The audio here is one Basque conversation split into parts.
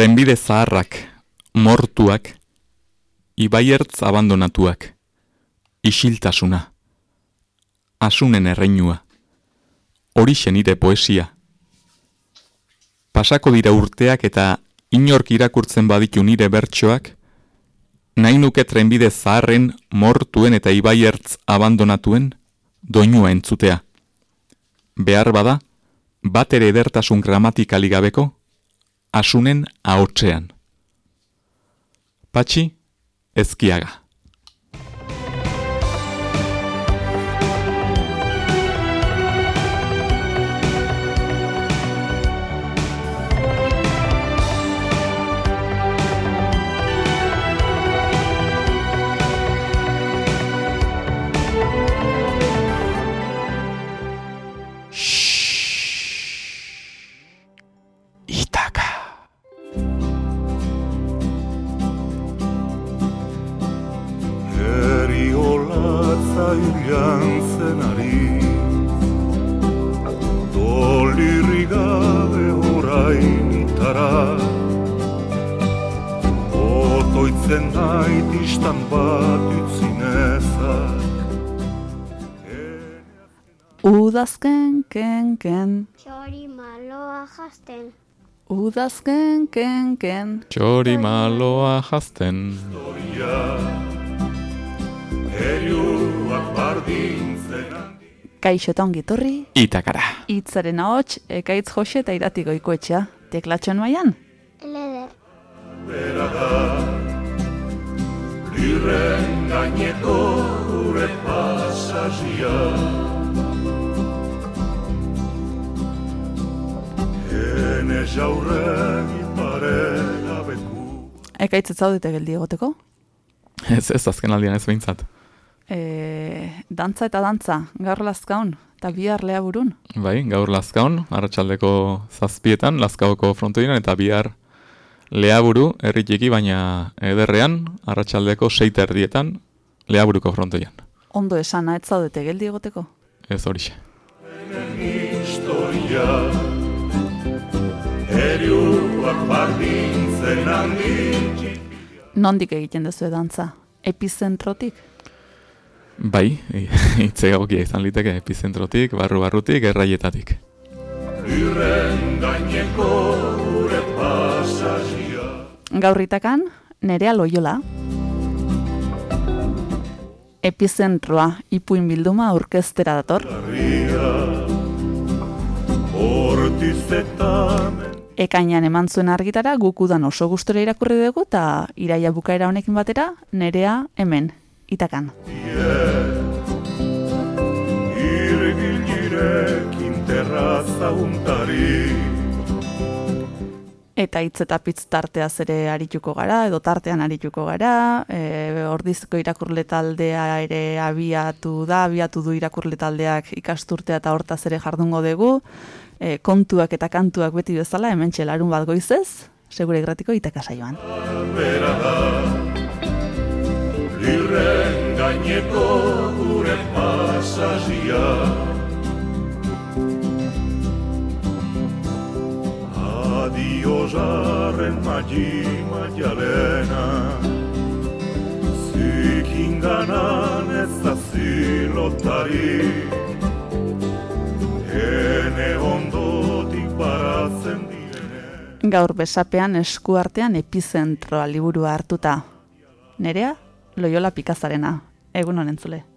Trenbide zaharrak, mortuak, ibaiertz abandonatuak, isiltasuna, asunen erreinua, horixe nire poesia. Pasako dira urteak eta inork irakurtzen baditu nire bertsoak, nahi nuke trenbide zaharren, mortuen eta ibaiertz abandonatuen, doinua entzutea. Behar bada, bat ere edertasun gramatikali gabeko, asunen ahotsean. Patxi, ezkiaga. Udazken, ken, ken. Txori maloa jazten. Udazken, ken, ken. Txori maloa jazten. Kaixo eta ongitorri. Itakara. Itzaren ahots, ekaitz jose eta irati goikoetxea. Teklatxon maian? Leder. Lirren gaineko gure pasazia Ene jaurren ipare beku Ekaitz ez zaudete geldi egoteko? Ez ez, azken aldian ez behintzat. E, dantza eta dantza, gaur lazkaun, eta bihar lea burun. Bai, gaur lazkaun, arratsaldeko zazpietan, lazkaoko frontoinan, eta bihar leaburu, erritiki, baina ederrean, arratsaldeko seiter dietan, leaburuko frontoian. Ondo esana, ez zaudete geldi egoteko? Ez horixe. historia Eriuak bardintzen handi Nondik egiten duzu dantza? Epizentrotik? Bai, hitz egokia izan liteke epizentrotik, barru-barrutik, erraietatik. Lirren gaineko gure pasazia Gaurritakan, nerea loiola. Epizentroa, ipuin bilduma aurkeztera dator. Garria Hortizetan Ekainan eman zuen argitara, guk udan oso gustora irakurri dugu, eta iraia bukaera honekin batera, nerea hemen, itakan. Untari Eta hitz eta pitz tarteaz ere arituko gara, edo tartean arituko gara, e, ordizko irakurle taldea ere abiatu da, abiatu du irakurle taldeak ikasturtea eta hortaz ere jardungo dugu, e, kontuak eta kantuak beti bezala, hemen larun bat goizez, segure gratiko itakasaioan. bera da Lirren gaineko gure pasazia. Adio jarren magi maialena Zikin ganan ez da zilotari. Ene ondotik baratzen direne Gaur besapean eskuartean epizentroa liburua hartuta. Nerea, loiola pikazarena, egun honen zule.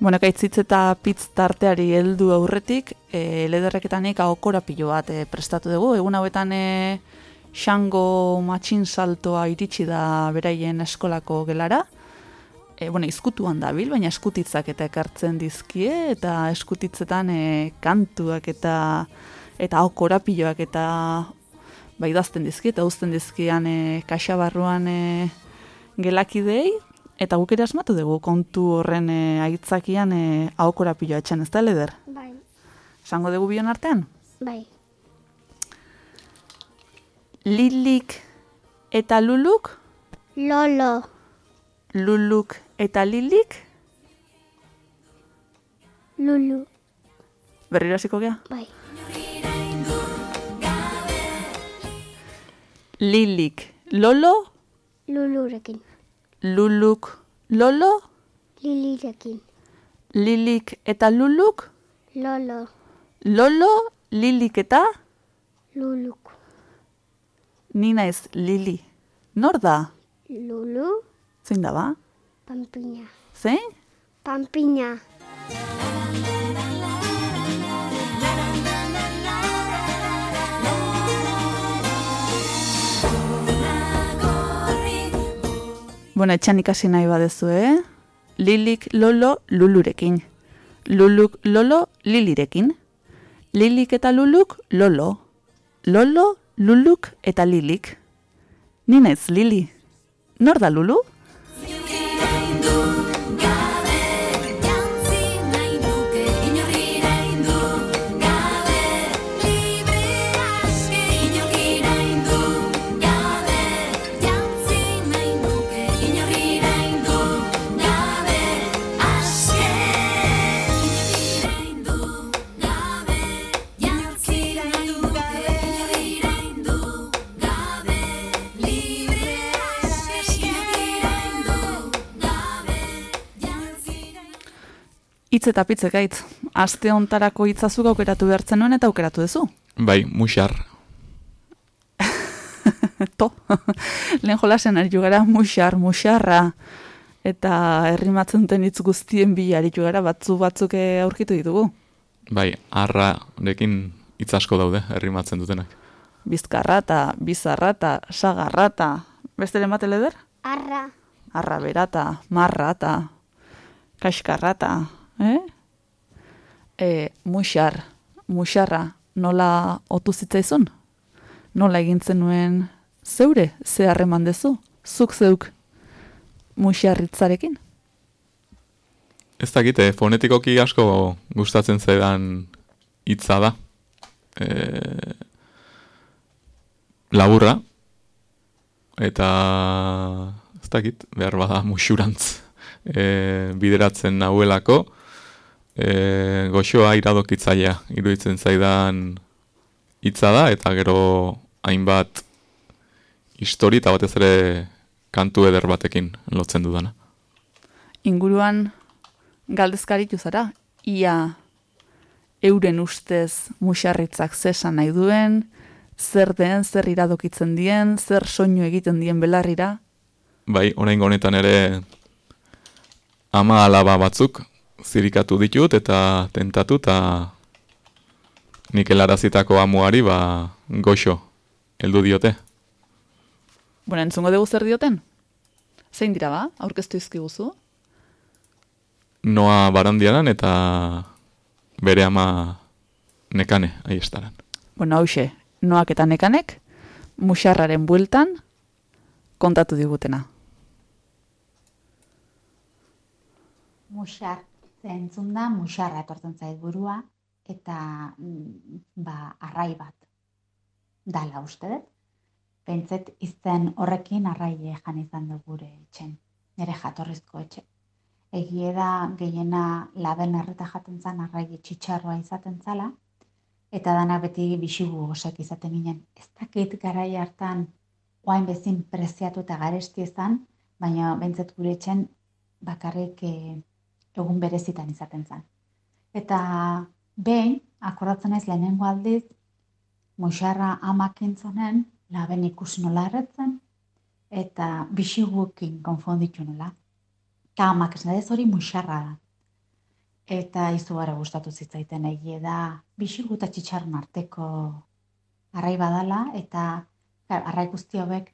Bueno, kaitzitz eta pitz tarteari heldu aurretik, e, lederreketanik ahokora pilo bat e, prestatu dugu. Egun hauetan e, xango matxin saltoa iritsi da beraien eskolako gelara. E, bueno, izkutuan dabil, baina eskutitzak eta ekartzen dizkie, eta eskutitzetan e, kantuak eta eta ahokora piloak eta bai dazten dizkie, eta uzten dizkian e, kaxabarruan e, gelakidei, Eta guk ere asmatu dugu kontu horren e, aitzakian e, ahokora piloa etxan, ez da, leder? Bai, Sango dugu bion artean? bai. Lilik eta luluk? Lolo, Luluk eta lilik? lulu, Berriro hasiko gea? bai. Lilik lolo? Lulurekin, Luluk lolo? lilirekin, Lilik eta luluk? lolo, Lolo, lilik eta? luluk, Ni naiz lili. Nor da? lulu, Zein da ba? pampiña, Zein? pampiña, Bueno, etxan ikasi nahi badezu, eh? Lilik lolo lulurekin. Luluk lolo lilirekin. Lilik eta luluk lolo. Lolo, luluk eta lilik. Ni naiz lili. Nor da lulu? Hitz eta pitze gaitz. Aste hontarako hitzazuk aukeratu behartzen nuen eta aukeratu duzu. Bai, musar. to. Lehen jolasen aritu gara musar, musarra. Eta herrimatzen duten hitz guztien bila aritu gara batzu batzuk eh, aurkitu ditugu. Bai, arrarekin hitz asko daude, herrimatzen dutenak. Bizkarrata, bizarrata, sagarrata. Beste mate leder? arra, Arra berata, marrata, kaskarrata, eh? E, musar, musarra, nola otu zitzaizun? Nola egintzen nuen zeure, ze harreman dezu? Zuk zeuk musarritzarekin? Ez dakit, eh, fonetikoki asko gustatzen zaidan hitza da. E, laburra. Eta ez dakit, behar bada musurantz e, bideratzen nahuelako. E, goxoa iradokitzailea iruditzen zaidan hitza da, eta gero hainbat histori eta batez ere kantu eder batekin lotzen dudana. Inguruan galdezkaritu zara, ia euren ustez musarritzak zesan nahi duen, zer den, zer iradokitzen dien, zer soinu egiten dien belarrira, Bai, oraingo honetan ere ama alaba batzuk zirikatu ditut eta tentatu eta nik helarazitako amuari ba goxo heldu diote. Bueno, entzungo dugu zer dioten? Zein dira ba, aurkeztu izkiguzu? Noa barandiaran eta bere ama nekane aiestaran. Bueno, hause, noak eta nekanek, musarraren bueltan, kontatu digutena. musar zentzun da, musarra etortzen zait burua, eta mm, ba, arrai bat dala uste dut. Pentset izen horrekin arrai jan izan du gure etxen, nire jatorrizko etxe. Egie da gehiena laben erreta jaten zan arrai txitsarroa izaten zala, eta dana beti bisigu gosek izaten ginen. Ez dakit garai hartan oain bezin preziatu eta garesti izan, baina bentzet gure etxen bakarrik eh, egun berezitan izaten zen. Eta behin, akordatzen ez lehenengo aldiz, moixarra amakin zonen, laben ikusi nola erretzen, eta bisiguekin konfonditu nola. Eta amak ez hori moixarra da. eta izugarri gustatu zitzaiten egie da bixu eta txitxarren arteko arrai badala eta arrai guzti hauek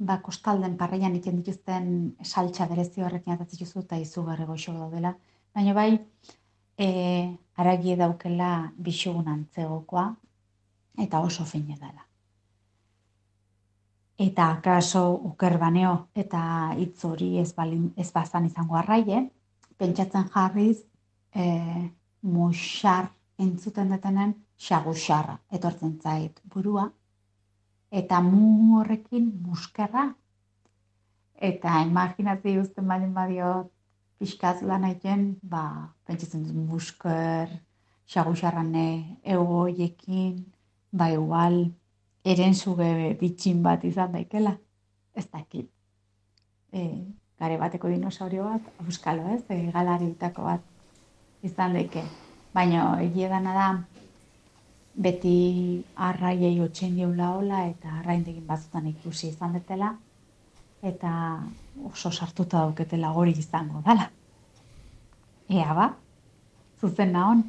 ba kostalden parreian egiten dituzten saltza berezi horrekin atatzen dituzu eta izugarri goxo daudela. Baina bai e, aragie daukela bixugun antzegokoa eta oso fine dela. Eta kaso uker baneo eta hitz hori ez, balin, ez bazan izango arraie, pentsatzen jarriz e, muxar entzuten detenen xagusarra etortzen zait burua, eta mu horrekin muskerra. Eta imaginatzi uzten baldin badio pixkaz lan egiten, ba, pentsatzen dut musker, xagusarrane, egoiekin, ba, igual, eren zuge bitxin bat izan daikela. Ez dakit. E, gare bateko dinosaurio bat, euskalo ez, e, galari bat izan daike. Baina egia dana da, beti arraiei otxen diula hola eta arraindegin batzutan ikusi izan detela eta oso sartuta dauketela hori izango dala. Ea ba, zuzen nahon.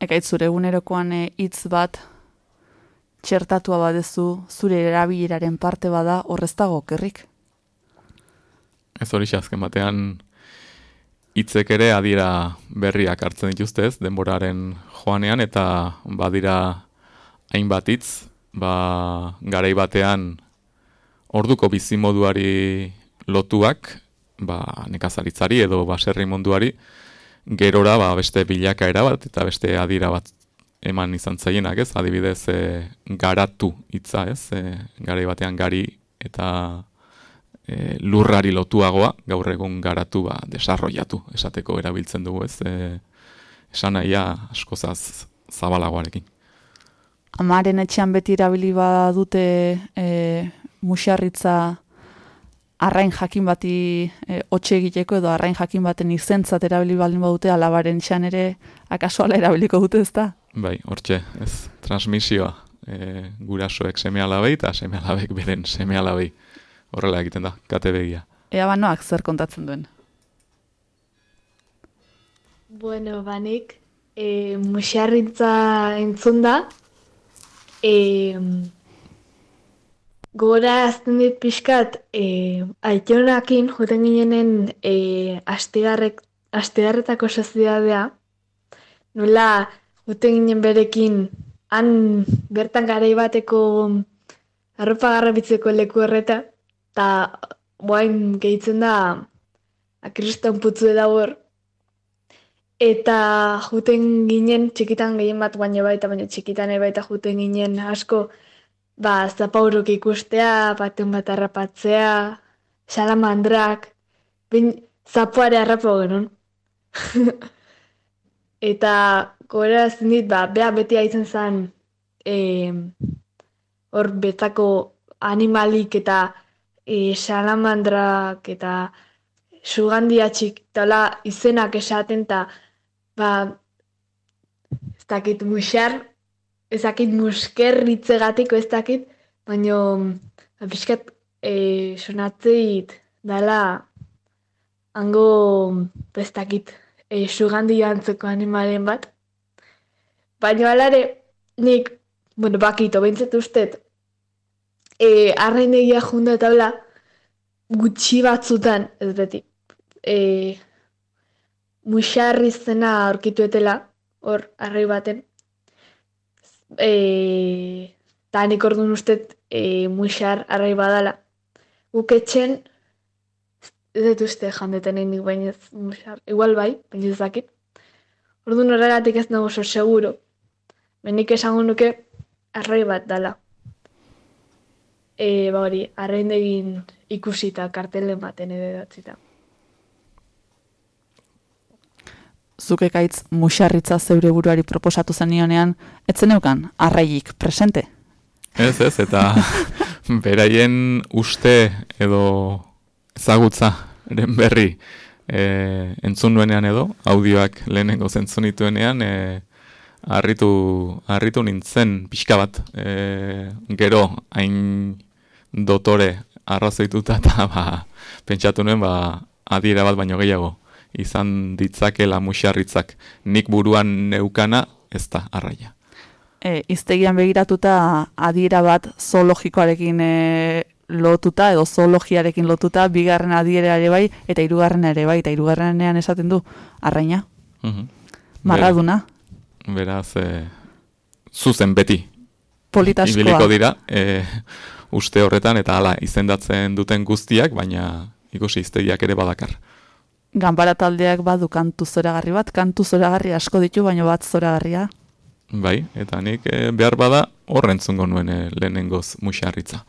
Ekaitz zure egunerokoan eh, hitz bat txertatua badezu zure erabileraren parte bada horreztago kerrik. Ez hori azken batean hitzek ere adira berriak hartzen dituzte ez denboraren joanean eta badira hainbat hitz ba garai batean orduko bizimoduari lotuak ba nekazaritzari edo baserri munduari gerora ba, beste bilakaera bat eta beste adira bat eman izan zaienak, ez? Adibidez, e, garatu hitza, ez? E, garai batean gari eta e, lurrari lotuagoa, gaur egun garatu ba desarrollatu esateko erabiltzen dugu, ez? E, esan nahia askozaz zabalagoarekin. Amaren etxean beti erabili dute e, musarritza arrain jakin bati e, otxe egiteko edo arrain jakin baten izentzat erabili baldin badute alabaren txan ere akaso ala erabiliko dute ez da? Bai, hortxe, ez, transmisioa e, gurasoek seme alabei eta seme alabek beren seme alabei horrela egiten da, kate begia. Ea banoak zer kontatzen duen? Bueno, banik, e, musiarritza entzun da, e, Gora azten dit pixkat, e, aitionakin juten ginenen e, astegarretako soziadea, nola juten ginen berekin han bertan gara bateko arropa garrabitzeko leku horreta, eta boain gehitzen da akristan putzu da hor, eta juten ginen txikitan gehien bat baina baita, baina txikitan baita juten ginen asko, ba, zapauruk ikustea, baten bat harrapatzea, salamandrak, bin zapuare harrapo genuen. eta gora dit, ba, beha beti haitzen zen, hor betako animalik eta e, salamandrak eta sugandia txik, tala izenak esaten, eta ba, ez dakit muxar, ezakit muskerritzegatiko ez dakit, apiskat ba, e, sonatzeit dala hango ez dakit e, sugandi animalen bat. Baina alare nik, bueno, bakito, bintzat ustet, e, arrain egia junda eta bla, gutxi batzutan, ez beti, e, musarri zena aurkituetela, hor, arrai baten, e, eta nik orduan uste e, muixar arrai badala. Guk etxen, ez dut uste jandeten egin baina ez muixar. Igual bai, baina ez dakit. Orduan horregatik ez nago seguro. Benik esango nuke arrai bat dala. E, ba hori, arreindegin ikusita kartelen baten edo datzita. zuke gaitz musarritza zeure buruari proposatu zenionean, etzen eukan, arraiik, presente? Ez, ez, eta beraien uste edo ezagutza eren berri e, entzun nuenean edo, audioak lehenengo zentzun nituenean, e, arritu, arritu nintzen pixka bat, e, gero hain dotore arrazoituta eta ba, pentsatu nuen ba, adiera bat baino gehiago izan ditzakela musarritzak. Nik buruan neukana ez da arraia. E, iztegian begiratuta adiera bat zoologikoarekin e, lotuta edo zoologiarekin lotuta bigarren adiera ere bai eta hirugarren ere bai eta hirugarrenean esaten du arraina. Mhm. Marraduna, Beraz, e, zuzen beti politaskoa. ibiliko dira, e, uste horretan eta hala izendatzen duten guztiak, baina ikusi iztegiak ere badakar. Ganbara taldeak badu kantu zoragarri bat, kantu zoragarri asko ditu, baina bat zoragarria. Bai, eta nik e, behar bada horrentzungo nuen e, lehenengoz musarritza.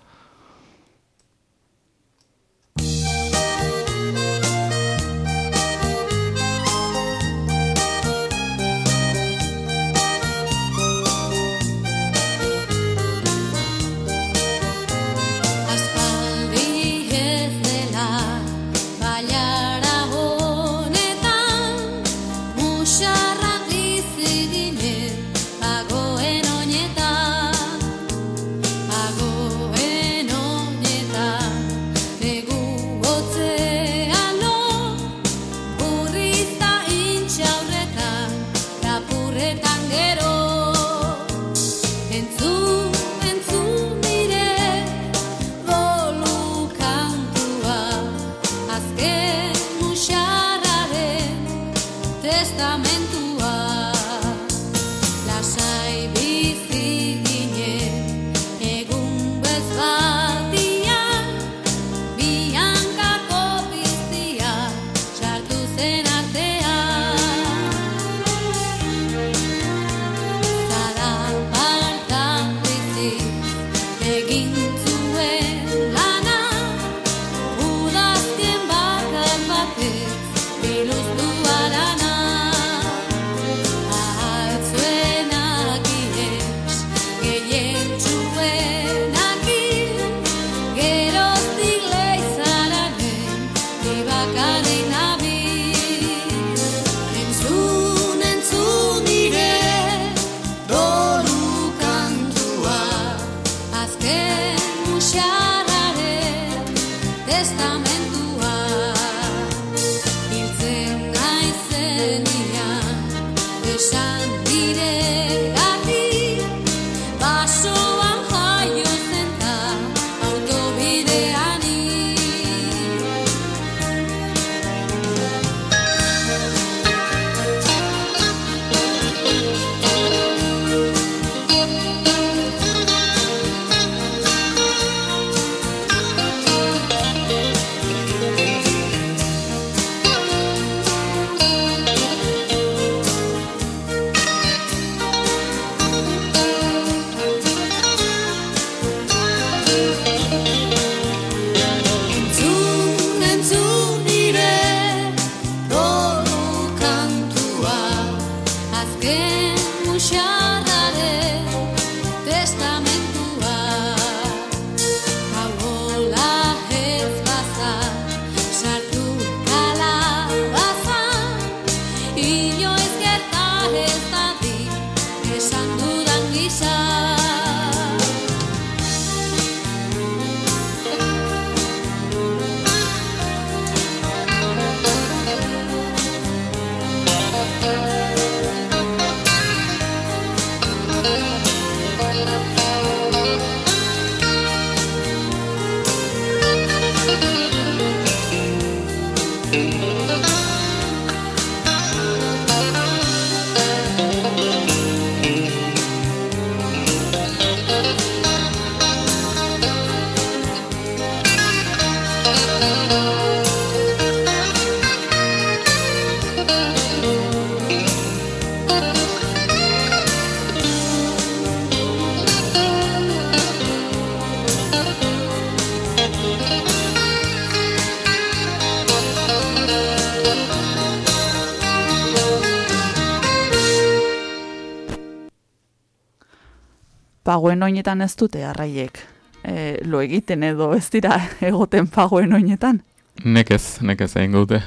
Pagoen oinetan ez dute arraiek. E, lo egiten edo ez dira egoten pagoen oinetan. Nekez, nekez egin dute.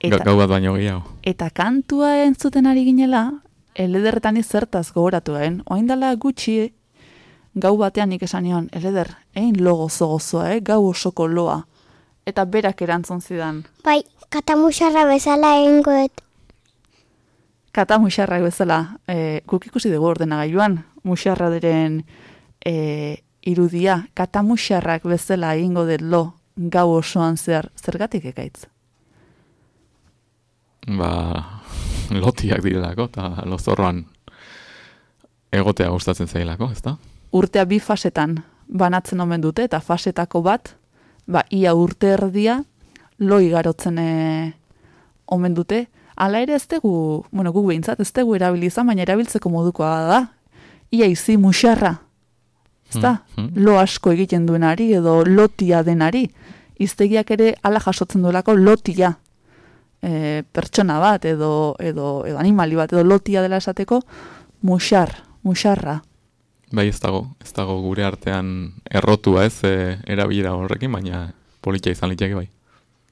Eta, Gau bat baino gehiago. eta kantua entzuten ari ginela, elederretan izertaz gogoratu gain. Oaindala gutxi gau batean nik esan nion, eleder, egin lo gozo gozoa, eh? gau osoko loa. eta berak erantzun zidan. Bai, katamusarra bezala egingo dut. Kata musarrak bezala, e, guk ikusi dugu ordenagailuan, musarra diren e, irudia, kata musarrak bezala egingo dut lo gau osoan zehar, zergatik ekaitz? Ba, lotiak direlako, eta lozorroan egotea gustatzen zailako, ez da? Urtea bi fasetan banatzen omen dute, eta fasetako bat, ba, ia urte erdia, lo igarotzen e, omen dute, Hala ere ez dugu, bueno, gu behintzat, ez dugu erabilizan, baina erabiltzeko modukoa da. Ia izi musarra. Ez da? Mhm. Lo asko egiten duenari edo lotia denari. Iztegiak ere ala jasotzen duelako lotia. E, pertsona bat edo, edo, edo animali bat edo lotia dela esateko musar, musarra. Bai ez dago, ez dago gure artean errotua ez e, erabilera horrekin, baina politia izan liteke bai.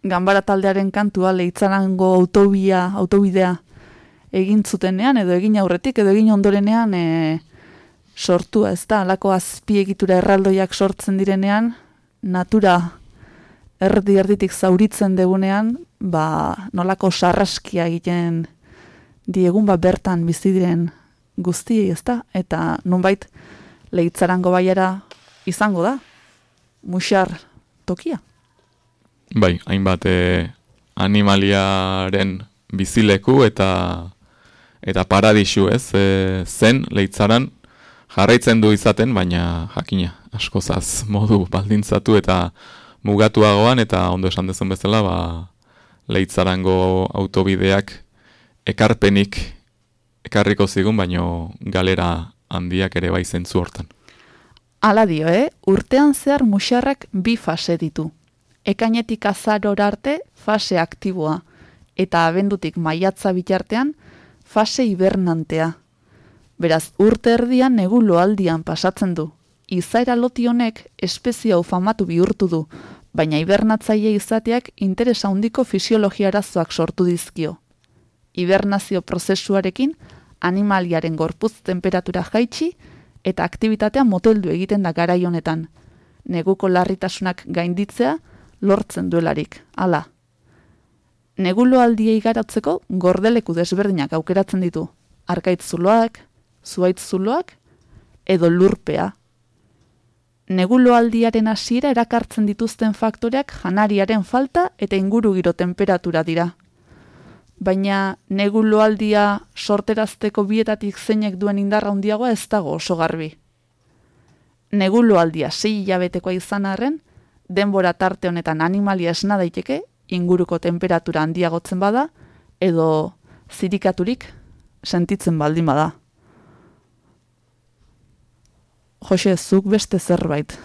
Ganbara taldearen kantua leitzarango autobia, autobidea egin zutenean, edo egin aurretik, edo egin ondorenean e, sortua, ez da, alako azpiegitura erraldoiak sortzen direnean, natura erdi erditik zauritzen degunean, ba, nolako sarraskia egiten diegun, ba, bertan bizi diren guztiei, ez da, eta nunbait leitzarango baiara izango da, musar tokia. Bai, hainbat e, animaliaren bizileku eta eta paradisu ez, e, zen leitzaran jarraitzen du izaten, baina jakina, askozaz modu baldintzatu eta mugatuagoan eta ondo esan dezun bezala, ba, leitzarango autobideak ekarpenik ekarriko zigun, baino galera handiak ere bai zentzu hortan. Hala dio, eh? urtean zehar musarrak bi fase ditu. Ekainetik azaror arte fase aktiboa, eta abendutik maiatza bitartean fase hibernantea. Beraz, urte erdian negu loaldian pasatzen du. Izaera loti honek espezie hau famatu bihurtu du, baina hibernatzaile izateak interesa handiko fisiologia arazoak sortu dizkio. Hibernazio prozesuarekin animaliaren gorputz temperatura jaitsi eta aktibitatea moteldu egiten da garai honetan. Neguko larritasunak gainditzea lortzen duelarik. Hala. Neguloaldiei garatzeko gordeleku desberdinak aukeratzen ditu. Arkaitz zuloak, zuaitz zuloak edo lurpea. Neguloaldiaren hasiera erakartzen dituzten faktoreak janariaren falta eta ingurugiro temperatura dira. Baina neguloaldia sorterazteko bietatik zeinek duen indarra handiagoa ez dago oso garbi. Neguloaldia sei hilabetekoa izan arren, denbora tarte honetan animalia esna daiteke, inguruko temperatura handiagotzen bada, edo zirikaturik sentitzen baldin bada. Jose, zuk beste zerbait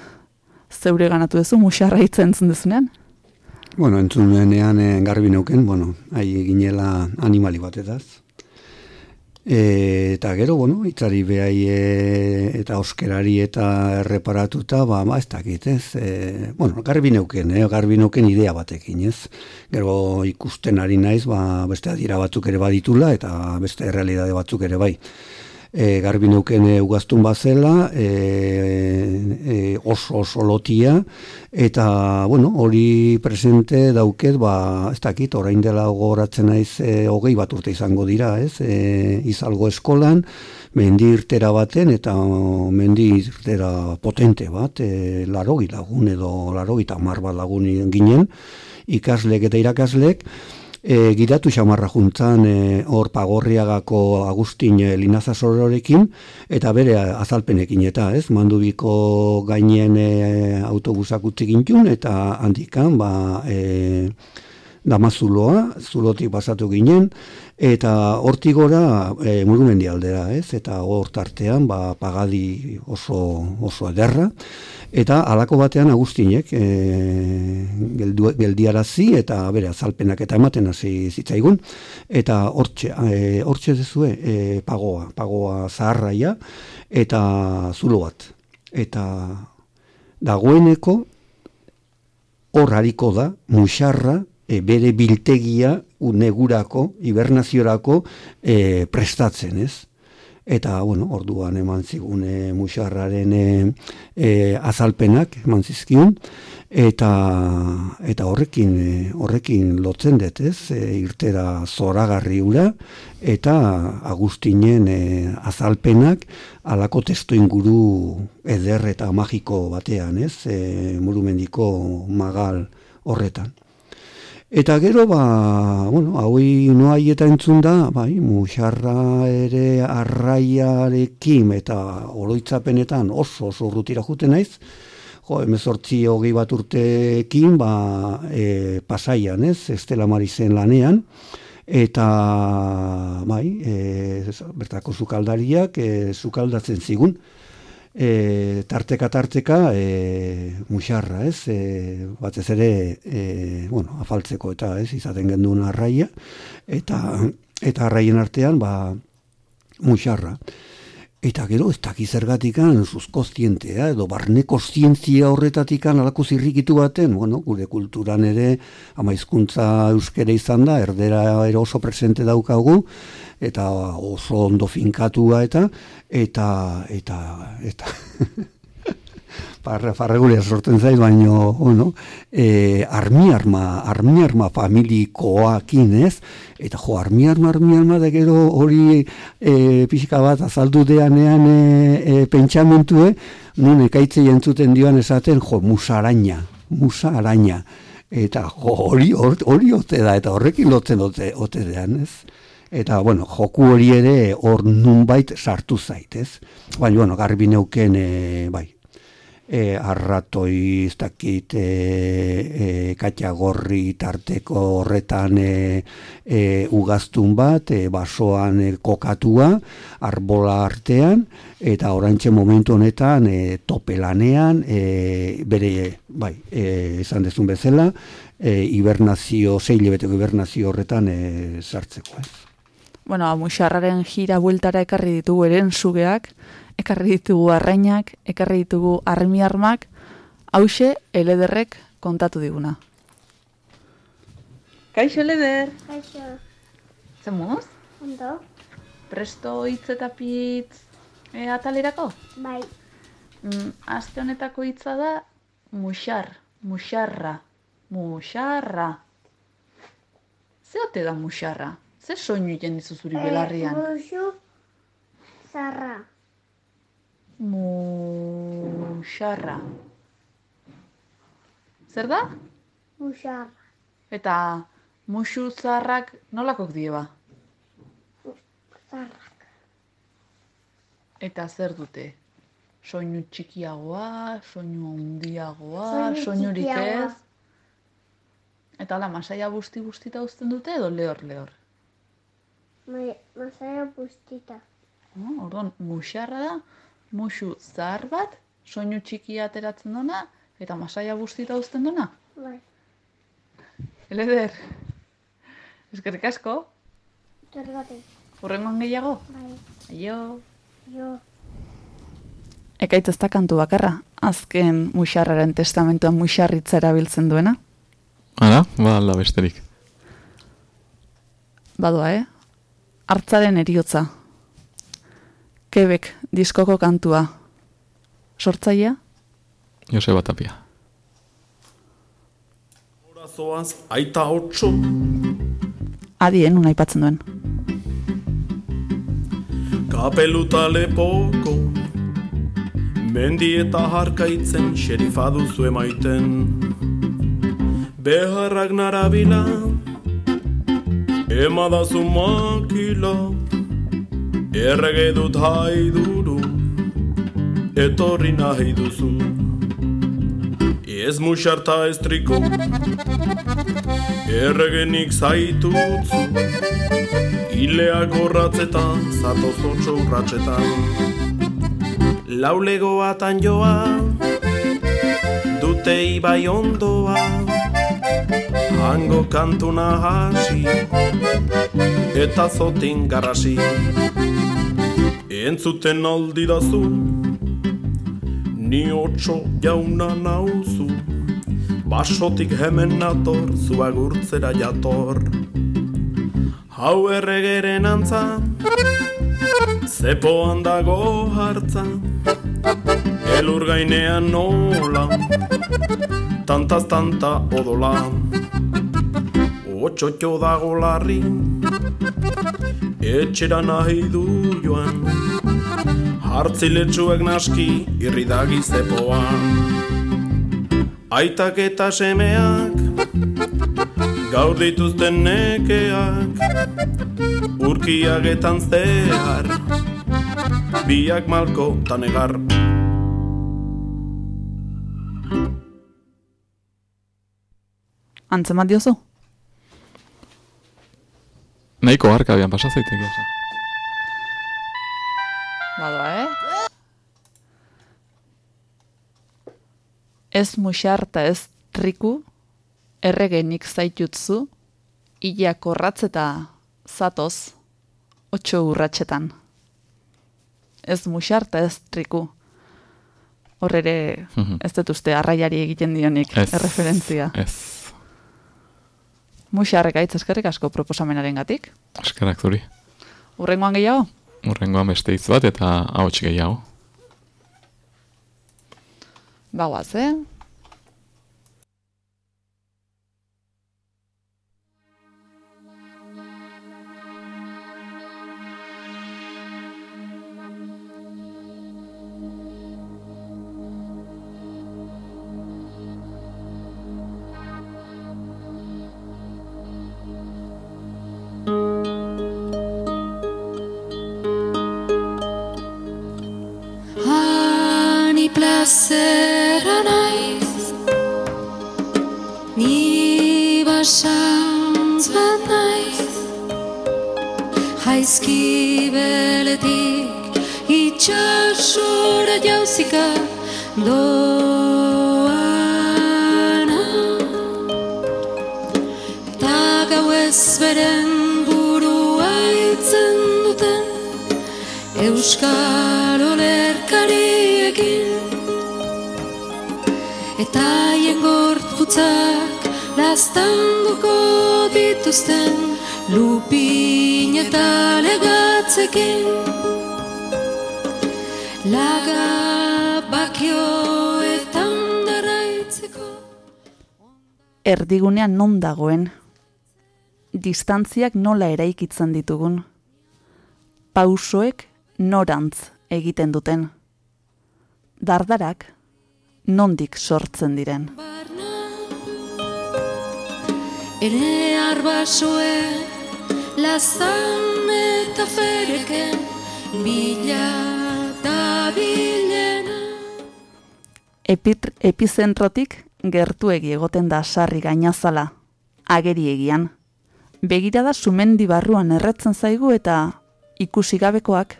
zeure ganatu duzu musarra hitza entzun duzunean? Bueno, entzun nuenean eh, garbi neuken, bueno, hai ginela animali batetaz. Eta gero, bueno, itzari behai e, eta oskerari eta erreparatuta, ba, ba ez dakit, ez? E, bueno, garbi neuken, eh? garbi neuken idea batekin, ez? Gero ikusten ari naiz, ba, beste adira batzuk ere baditula, eta beste errealidade batzuk ere bai. E, garbi neuken e, ugaztun bazela, e, e, oso oso lotia, eta, bueno, hori presente dauket, ba, ez dakit, orain dela gogoratzen naiz, e, hogei bat urte izango dira, ez, e, izalgo eskolan, mendi irtera baten, eta mendi irtera potente bat, e, larogi lagun edo larogi tamar bat lagun ginen, ikaslek eta irakaslek, e, giratu xamarra juntzan e, hor pagorriagako Agustin e, Linaza Sororekin eta bere azalpenekin eta ez? Mandubiko gainen e, autobusak utzi gintun eta handikan ba e, damazuloa, zulotik pasatu ginen, eta hortik gora e, murumendi aldera, ez? Eta hor tartean, ba, pagadi oso, oso ederra, eta halako batean Agustinek e, geldu, geldiarazi eta bere azalpenak eta ematen hasi zitzaigun, eta hortxe, e, hortxe dezue e, pagoa, pagoa zaharraia, eta zulo bat. Eta dagoeneko hor hariko da, musarra, e, bere biltegia negurako, hibernaziorako e, prestatzen, ez? eta bueno, orduan eman zigun e, musarraren e, e, azalpenak eman zizkion eta eta horrekin e, horrekin lotzen dut, ez? E, irtera zoragarri ura eta Agustinen e, azalpenak alako testu inguru eder eta magiko batean, ez? E, murumendiko magal horretan. Eta gero, ba, bueno, hauei noai eta entzun da, bai, musarra ere arraiarekin eta oroitzapenetan oso oso urrutira jute naiz, jo, emezortzi hogei bat urtekin, ba, e, pasaian, ez, Estela Marisen lanean, eta, bai, e, bertako zukaldariak, e, zukaldatzen zigun, e, tarteka tarteka e, musarra, ez? E, batez ere, e, bueno, afaltzeko eta ez izaten genduen arraia eta eta arraien artean ba musarra. Eta gero, ez dakiz zergatikan, zuzkostientea, edo barne kostientzia horretatikan alako zirrikitu baten, bueno, gure kulturan ere, ama hizkuntza euskera izan da, erdera ere oso presente daukagu, eta oso ondo finkatua eta eta eta eta. Parre, farregulia sortzen zaiz, baino, bueno, e, armi arma, armi familikoakin ez, eta jo, armi arma, armi arma, da gero hori e, pixka bat azaldu deanean e, e, pentsamentu, nun ekaitze jentzuten dioan esaten, jo, musaraina, musaraina, eta jo, hori, hori ote da, eta horrekin lotzen ote, ote dean, ez? Eta, bueno, joku hori ere hor nunbait sartu zaitez. Baina, bueno, garbi neuken, e, bai, e, arratoi, ez dakit, e, e, katxagorri tarteko horretan e, e, ugaztun bat, e, basoan e, kokatua, arbola artean, eta orantxe momentu honetan e, topelanean, e, bere, bai, e, esan dezun bezala, e, hibernazio, zeile beteko hibernazio horretan e, sartzeko, ez bueno, amusarraren jira bueltara ekarri ditugu eren sugeak, ekarri ditugu arrainak, ekarri ditugu armi armak, hause elederrek kontatu diguna. Kaixo eleder? Kaixo, Zemuz? ondo? Presto hitz eta pitz e, atalerako? Bai, Mm, aste honetako hitza da musar, musarra, musarra. Ze ote da musarra? Ze soinu iten dizu zuri belarrian? musu, zarra, Musarra. Zer da? musarra, Eta musu zarrak nolakok die ba? zarra, Eta zer dute? Soinu txikiagoa, soinu handiagoa, Soinu soinurik ez? Eta hala, masaia busti bustita uzten dute edo lehor lehor? Ma- masaia bustita, Oh, orduan, musarra da, musu zahar bat, soinu txikia ateratzen duna, eta masaia bustita uzten duna? bai, Eleder, eskerrik asko, zergatik, hurrengoan gehiago? bai, Aio. jo, Ekaitz ez da kantu bakarra, azken musarraren testamentuan musarritza erabiltzen duena. Hala, ba, ala besterik. Badoa, eh? Artzaren eriotza. Kebek diskoko kantua. Sortzaia? Joseba Tapia. Horazoaz aita otso Adien, un aipatzen duen. kapeluta lepoko Mendi eta harkaitzen xerifa duzu emaiten Beharrak narabila Emadazu makila Errege dut haiduru Etorri nahi duzu. Ez musarta ez triko Erregenik zaitutzu Ileak horratzetan, zatoz urratzetan Laulegoatan joa, dute ibai ondoa Hango kantuna hasi, eta zotin garrasi. Entzuten aldi dazu, ni otso jauna nauzu Basotik hemen nator, zu agurtzera jator. Hau erregeren antza, Zepoan dago hartza Elur gainean nola Tantaz tanta odola Otxotxo dago larri Etxera nahi du joan. Hartziletsuek naski irridagi zepoan Aitak eta semeak Gaur dituzten nekeak Urkiagetan zehar Biak malko tanegar Antzemat diozu? Nahiko harkabian pasa zaiteke. Badoa, eh? Ez musarta ez triku, erregenik zaitutzu, ia korratz eta zatoz, otxo urratxetan. Ez musarta ez triku. Hor ere, Mhm. ez dut uste arraiari egiten dionik Ez. erreferentzia. Ez. Musarrek aitz eskerrik asko proposamenaren gatik. Eskerak zuri. Urrengoan gehiago? Urrengoan beste hitz bat eta ahots gehiago. Bagoaz, eh? Plazera naiz. Ni basantz bat naiz. Jaizki beletik itxasora jauzika doana. Eta gau ez beren burua itzen duten Euskal olerkariekin Eta haien gortputzak lastanduko dituzten Lupin eta legatzekin. Laga bakioetan darraitzeko erdigunean non dagoen, distantziak nola eraikitzen ditugun, pausoek norantz egiten duten, dardarak nondik sortzen diren. Ere arbasoen lazan eta fereken bila eta bilena Epit, epizentrotik gertuegi egoten da sarri gainazala, ageriegian. Begirada sumendi barruan erretzen zaigu eta ikusi gabekoak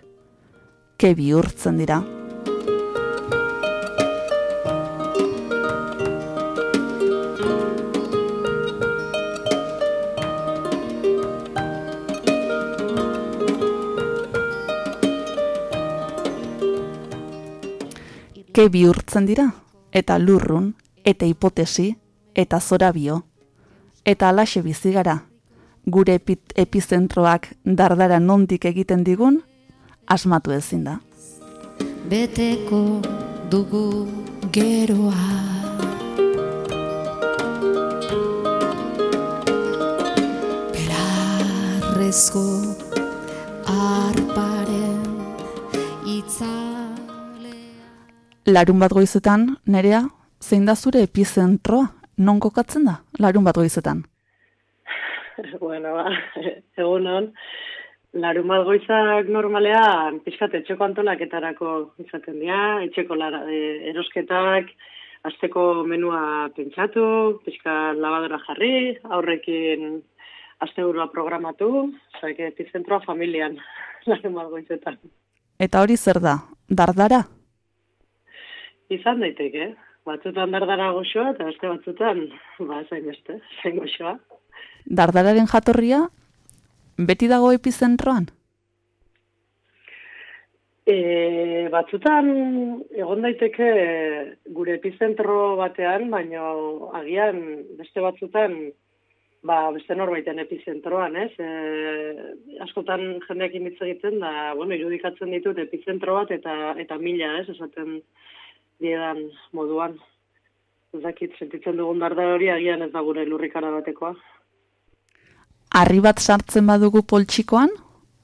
ke bihurtzen dira. Ke bihurtzen dira, eta lurrun, eta hipotesi, eta zorabio. Eta alaxe bizi gara, gure epi- epizentroak dardara nondik egiten digun, asmatu ezin da. beteko dugu geroa Belarrezko arparen Larun bat goizetan, nerea, zein da zure epizentroa? Non kokatzen da, larun bat goizetan? bueno, ba, egunon, larun bat goizak normalean, pixkat etxeko antolaketarako izaten dira, etxeko lara, e, erosketak, asteko menua pentsatu, pixka labadora jarri, aurrekin asteburua programatu, zaik epizentroa familian, larun bat goizetan. Eta hori zer da, dardara? Izan daiteke, batzutan dardara goxoa, eta beste batzutan, ba, zain beste, zain goxoa. Dardararen jatorria, beti dago epizentroan? E, batzutan egon daiteke gure epizentro batean, baina agian beste batzutan ba, beste norbaiten epizentroan, ez? E, askotan jendeekin hitz egiten da, bueno, irudikatzen ditut epizentro bat eta eta mila, ez? Esaten diedan moduan. Ez dakit, sentitzen dugun dardar hori agian ez da gure lurrikara batekoa. Arri bat sartzen badugu poltsikoan,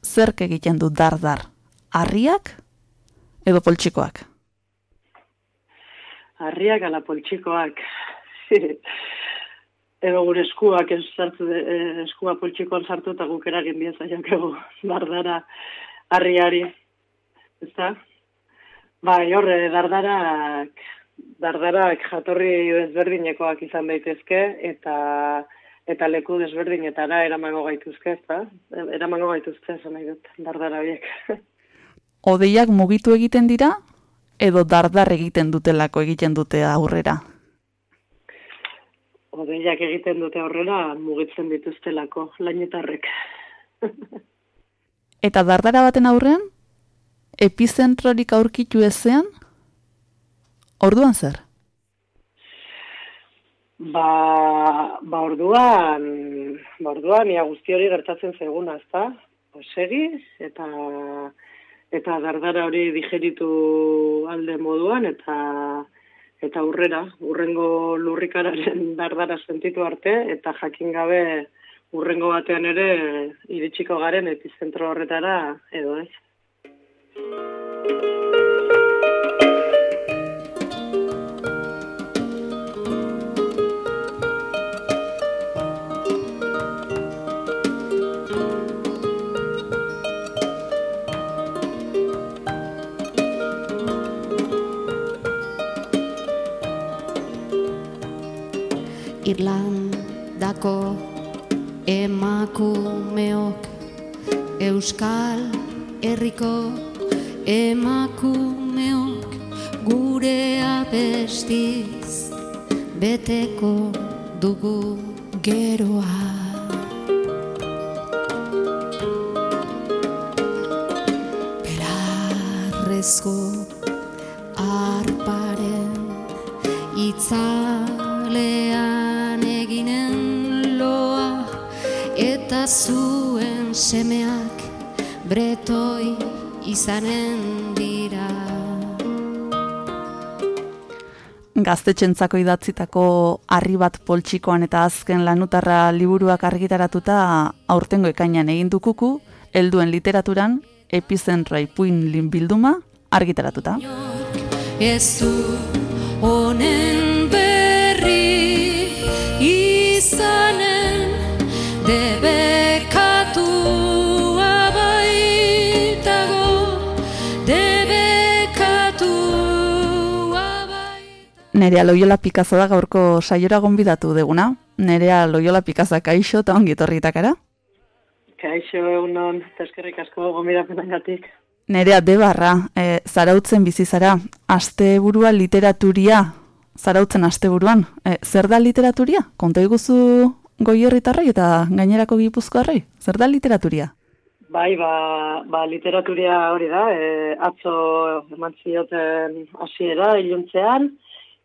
zerk egiten du dardar? Arriak edo poltsikoak? Arriak ala poltsikoak. edo gure eskuak ez sartu, eh, eskua poltsikoan sartu eta guk eragin bieza jakego dardara arriari. Ez da? Bai, horre, dardarak, dardarak jatorri ezberdinekoak izan daitezke eta eta leku desberdinetara eramango gaituzke, ez da? Eramango gaituzke, esan nahi dut, dardara horiek. Odeiak mugitu egiten dira, edo dardar egiten dutelako egiten dute aurrera? Odeiak egiten dute aurrera, mugitzen dituztelako, lainetarrek. eta dardara baten aurrean, epizentrorik aurkitu ezean, orduan zer? Ba, ba orduan, ba orduan, ia guzti hori gertatzen zeguna, ezta? Segi, eta eta dardara hori digeritu alde moduan, eta eta urrera, urrengo lurrikararen dardara sentitu arte, eta jakin gabe urrengo batean ere iritsiko garen epizentro horretara, edo ez. Irlandako emakumeok Euskal Herriko emakumeok gure abestiz beteko dugu geroa. Belarrezko arparen itzalean eginen loa eta zuen semeak bretoi izanen dira. Gaztetxentzako idatzitako harri bat poltsikoan eta azken lanutarra liburuak argitaratuta aurtengo ekainan egin dukuku, helduen literaturan, epizentra ipuin bilduma argitaratuta. Ez du honen berri izanen debekatua Nerea Loyola Picasso da gaurko saiora gonbidatu deguna. Nerea Loyola Picasso kaixo eta ongi etorritakara. Kaixo egunon, eta eskerrik asko gomidapenagatik. Nerea Debarra, e, zarautzen bizi zara, asteburua literaturia, zarautzen asteburuan. E, zer da literaturia? Konta iguzu goierritarrei eta gainerako gipuzkoarrei? Zer da literaturia? Bai, ba, ba literaturia hori da, e, atzo eman zioten hasiera iluntzean,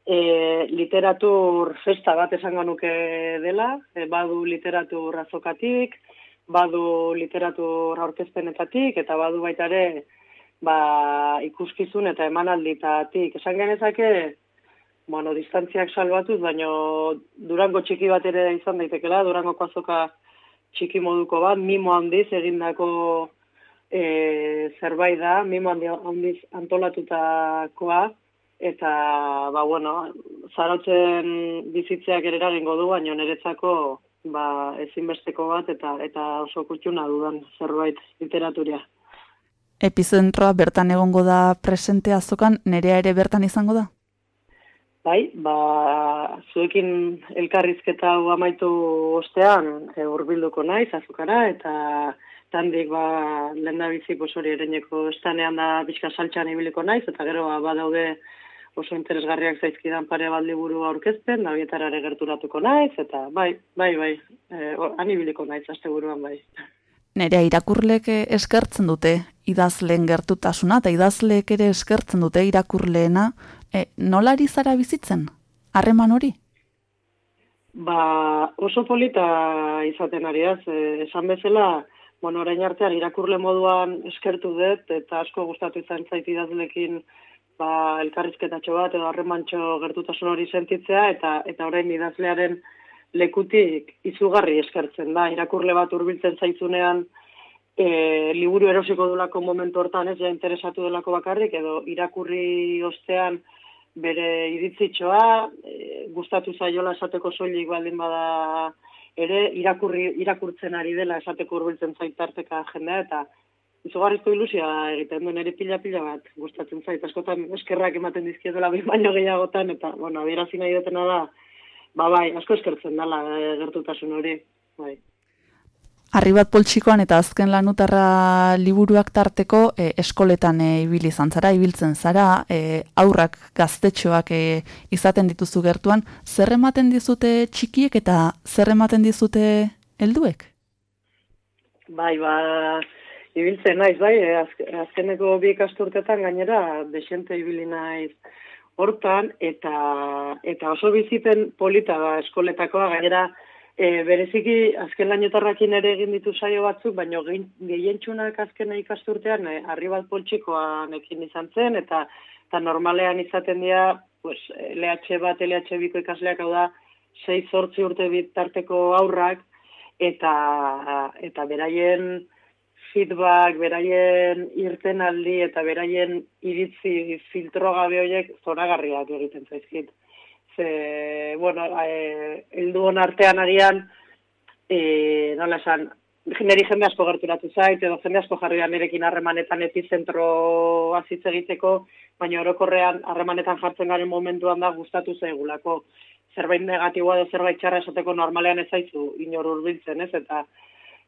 e, literatur festa bat esango nuke dela, e, badu literatur azokatik, badu literatur aurkezpenetatik, eta badu baita ere ba, ikuskizun eta emanalditatik. Esan genezake, bueno, distantziak salbatuz, baino durango txiki bat ere izan daitekela, durango azoka txiki moduko bat, mimo handiz egindako e, zerbait da, mimo handi- handiz antolatutakoa, eta, ba, bueno, zarautzen bizitzeak ere eragingo du, baino niretzako ba, ezinbesteko bat eta eta oso kutxuna dudan zerbait literaturia. Epizentroa bertan egongo da presente azokan, nerea ere bertan izango da? Bai, ba, zuekin elkarrizketa hau amaitu ostean e, urbilduko naiz azukara eta tandik ba, lehen da bizi hori ereneko estanean da pixka saltxan ibiliko naiz eta gero ba, badaude oso interesgarriak zaizkidan pare bat liburu aurkezten, da bietarare gerturatuko naiz, eta bai, bai, bai, e, or, han ibiliko naiz asteburuan bai. Nerea irakurlek eskertzen dute idazleen gertutasuna eta idazleek ere eskertzen dute irakurleena e, nola ari zara bizitzen? Harreman hori? Ba, oso polita izaten ari da, ze, esan bezala, bueno, orain artean irakurle moduan eskertu dut, eta asko gustatu izan zait idazlekin ba, elkarrizketatxo bat edo harremantxo gertutasun hori sentitzea, eta eta orain idazlearen lekutik izugarri eskertzen da. Irakurle bat hurbiltzen zaitzunean, e, liburu erosiko dulako momentu hortan ez ja interesatu delako bakarrik, edo irakurri ostean bere iritzitxoa, e, gustatu zaiola esateko soilik baldin bada ere, irakurri, irakurtzen ari dela esateko hurbiltzen zaitarteka jendea, eta izugarrizko ilusia egiten duen ere pila-pila bat gustatzen zait. Askotan eskerrak ematen dizkietela behin baino gehiagotan, eta, bueno, abierazi nahi dutena da, ba bai, asko eskertzen dela e, gertutasun hori. Bai. Arri bat poltsikoan eta azken lanutarra liburuak tarteko e, eskoletan e, ibili izan zara, ibiltzen zara, e, aurrak gaztetxoak e, izaten dituzu gertuan, zer ematen dizute txikiek eta zer ematen dizute helduek? Bai, ba, ibiltzen naiz, bai, e, azk- azkeneko bi ikasturtetan gainera desente ibili naiz hortan, eta, eta oso bizipen polita da eskoletakoa, gainera e, bereziki azken lainotarrakin ere egin ditu saio batzuk, baina gehientxunak azken ikasturtean e, arribat poltsikoan ekin izan zen, eta, eta normalean izaten dira, pues, LH bat, LH biko ikasleak hau da, 6-zortzi urte bitarteko aurrak, eta, eta beraien feedback, beraien irtenaldi eta beraien iritzi filtro gabe horiek zoragarriak egiten zaizkit. Ze, bueno, e, elduon artean arian, e, nola esan, niri jende asko gerturatu zait, edo jende asko jarri da nirekin harremanetan epizentro azitze egiteko, baina orokorrean harremanetan jartzen garen momentuan da gustatu zaigulako. Zerbait negatiboa edo zerbait txarra esateko normalean ez zaizu inor hurbiltzen, ez? Eta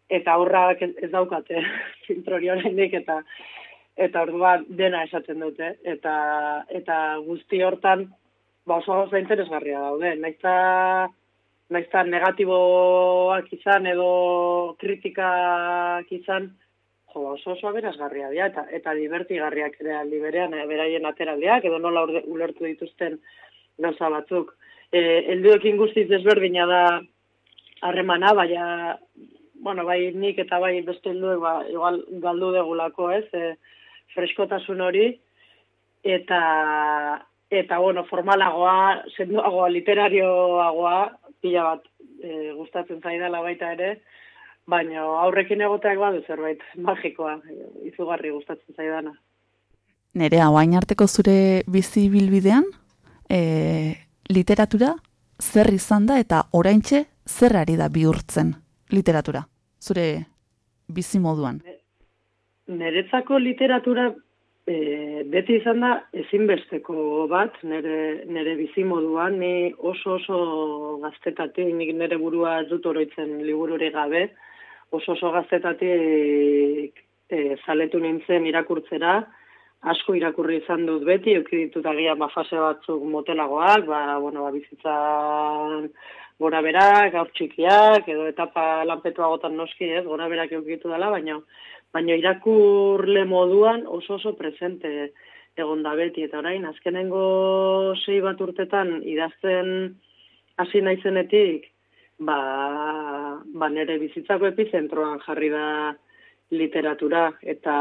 eta aurrak ez, daukate filtrori oraindik eta eta orduan dena esaten dute. Eta eta guzti hortan ba oso oso interesgarria daude. Naizta naizta negatiboak izan edo kritikak izan jo ba, oso oso aberasgarria dira eta eta divertigarriak ere aldi berean eh, beraien ateraldiak edo nola ulertu dituzten gauza batzuk. Eh helduekin guztiz desberdina da harremana baina bueno, bai nik eta bai beste helduek ba, igual galdu degulako, ez, e, freskotasun hori, eta, eta bueno, formalagoa, sendoagoa, literarioagoa, pila bat e, gustatzen zaidala baita ere, baina aurrekin egoteak badu zerbait magikoa, izugarri gustatzen zaidana. Nerea, oain arteko zure bizi bilbidean, e, literatura zer izan da eta oraintxe zer ari da bihurtzen literatura, zure bizi moduan. Neretzako literatura e, beti izan da ezinbesteko bat, nere, nere bizimoduan, ni oso oso gaztetatik, nik nere burua dut oroitzen liburure gabe, oso oso gaztetatik e, zaletu nintzen irakurtzera, asko irakurri izan dut beti, euki ditut agian ba, fase batzuk motelagoak, ba, bueno, ba, bizitzan gora berak, gaur txikiak, edo etapa lanpetuagotan noski, ez, gora berak eukitu dela, baina baina irakurle moduan oso oso presente egon da beti, eta orain, azkenengo sei bat urtetan idazten hasi naizenetik, ba, ba nere bizitzako epizentroan jarri da literatura, eta,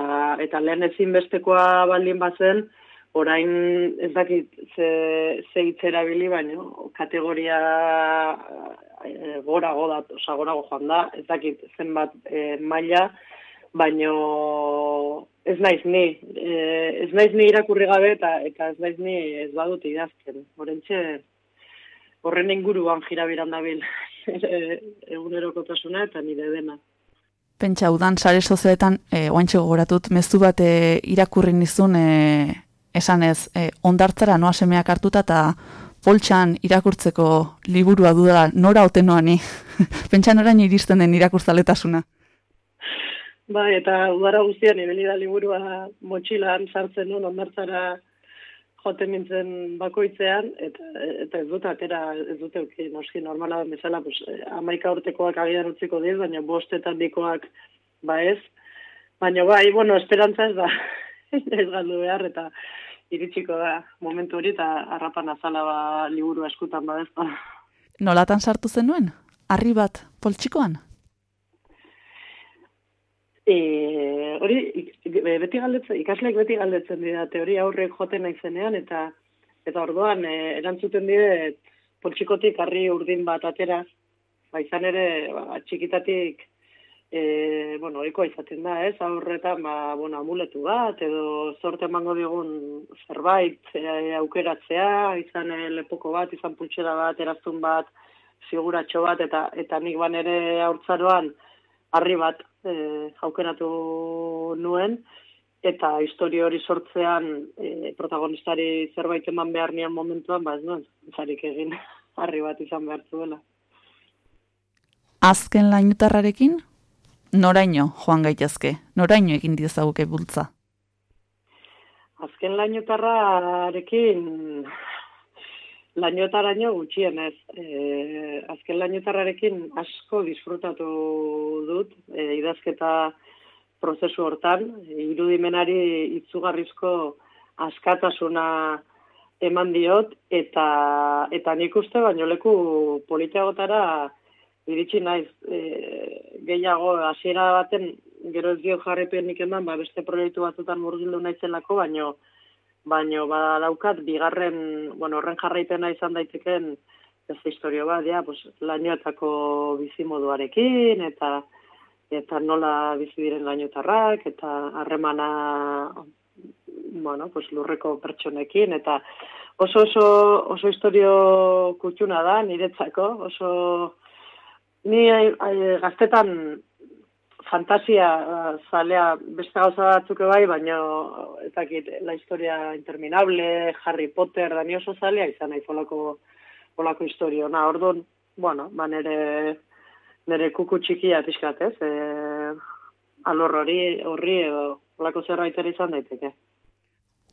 eta lehen ezinbestekoa baldin bazen, orain ez dakit ze, ze hitz erabili, baina kategoria e, gora goda, oza, gorago joan da, ez dakit zenbat e, maila, baino ez naiz ni, e, ez naiz ni irakurri gabe eta eta ez naiz ni ez badut idazten. Horrentxe horren inguruan jirabiran dabil egunerokotasuna eta nire dena. Pentsa, udan sare sozialetan, e, oantxe gogoratut, mezu bat e, irakurri nizun, e, esan ez, e, ondartzara noa semeak hartuta eta poltsan irakurtzeko liburua dudala nora otenoani. Pentsa norain iristen den irakurtzaletasuna. Bai, eta udara guztian ibili da liburua motxilan sartzen nuen ondartzara joten nintzen bakoitzean, eta, eta ez dut atera, ez dut euki, noski normala den bezala, pues, eh, amaika urtekoak agian utziko dit, baina bostetan dikoak ba ez. Baina bai, bueno, esperantza ez da, ez galdu behar, eta iritsiko da momentu hori, eta harrapan azala ba, liburu eskutan ba ez da. Nolatan sartu zenuen? Harri bat poltsikoan? E, hori, beti galdetzen, ikasleek beti galdetzen dira, teoria aurrek joten naizenean, eta eta orduan e, erantzuten dire poltsikotik harri urdin bat atera, ba izan ere, ba, txikitatik, e, bueno, ohikoa izaten da, ez, aurretan, ba, bueno, amuletu bat, edo zorte emango digun zerbait e, aukeratzea, izan e, lepoko bat, izan pultsera bat, eraztun bat, figuratxo bat, eta eta nik ban ere haurtzaroan, harri bat e, aukeratu nuen, eta historio hori sortzean e, protagonistari zerbait eman behar nian momentuan, ba ez nuen, zarik egin harri bat izan behar zuela. Azken lainutarrarekin, noraino joan gaitezke? Noraino egin diezaguke bultza? Azken lainotarrarekin lainotaraino gutxienez. E, azken lainotarrarekin asko disfrutatu dut e, idazketa prozesu hortan, irudimenari itzugarrizko askatasuna eman diot eta eta nik uste baino leku politiagotara iritsi naiz e, gehiago hasiera baten gero ez dio jarrepenik eman ba, beste proiektu batzutan murgildu naizelako baino baino badaukat bigarren bueno horren jarraipena izan daiteken ez historio bat ja pues lainoetako bizimoduarekin eta eta nola bizi diren lainotarrak eta harremana bueno, pues lurreko pertsonekin eta oso oso oso historio kutxuna da niretzako, oso ni ai, ai, gaztetan fantasia eh, zalea beste gauza batzuk bai, baina ez dakit, la historia interminable, Harry Potter, da ni oso zalea izan nahi polako, polako historio. Na, orduan, bueno, ba nere, nere kuku txikia pixkat, ez? E, alor hori, horri edo polako zerbait izan daiteke.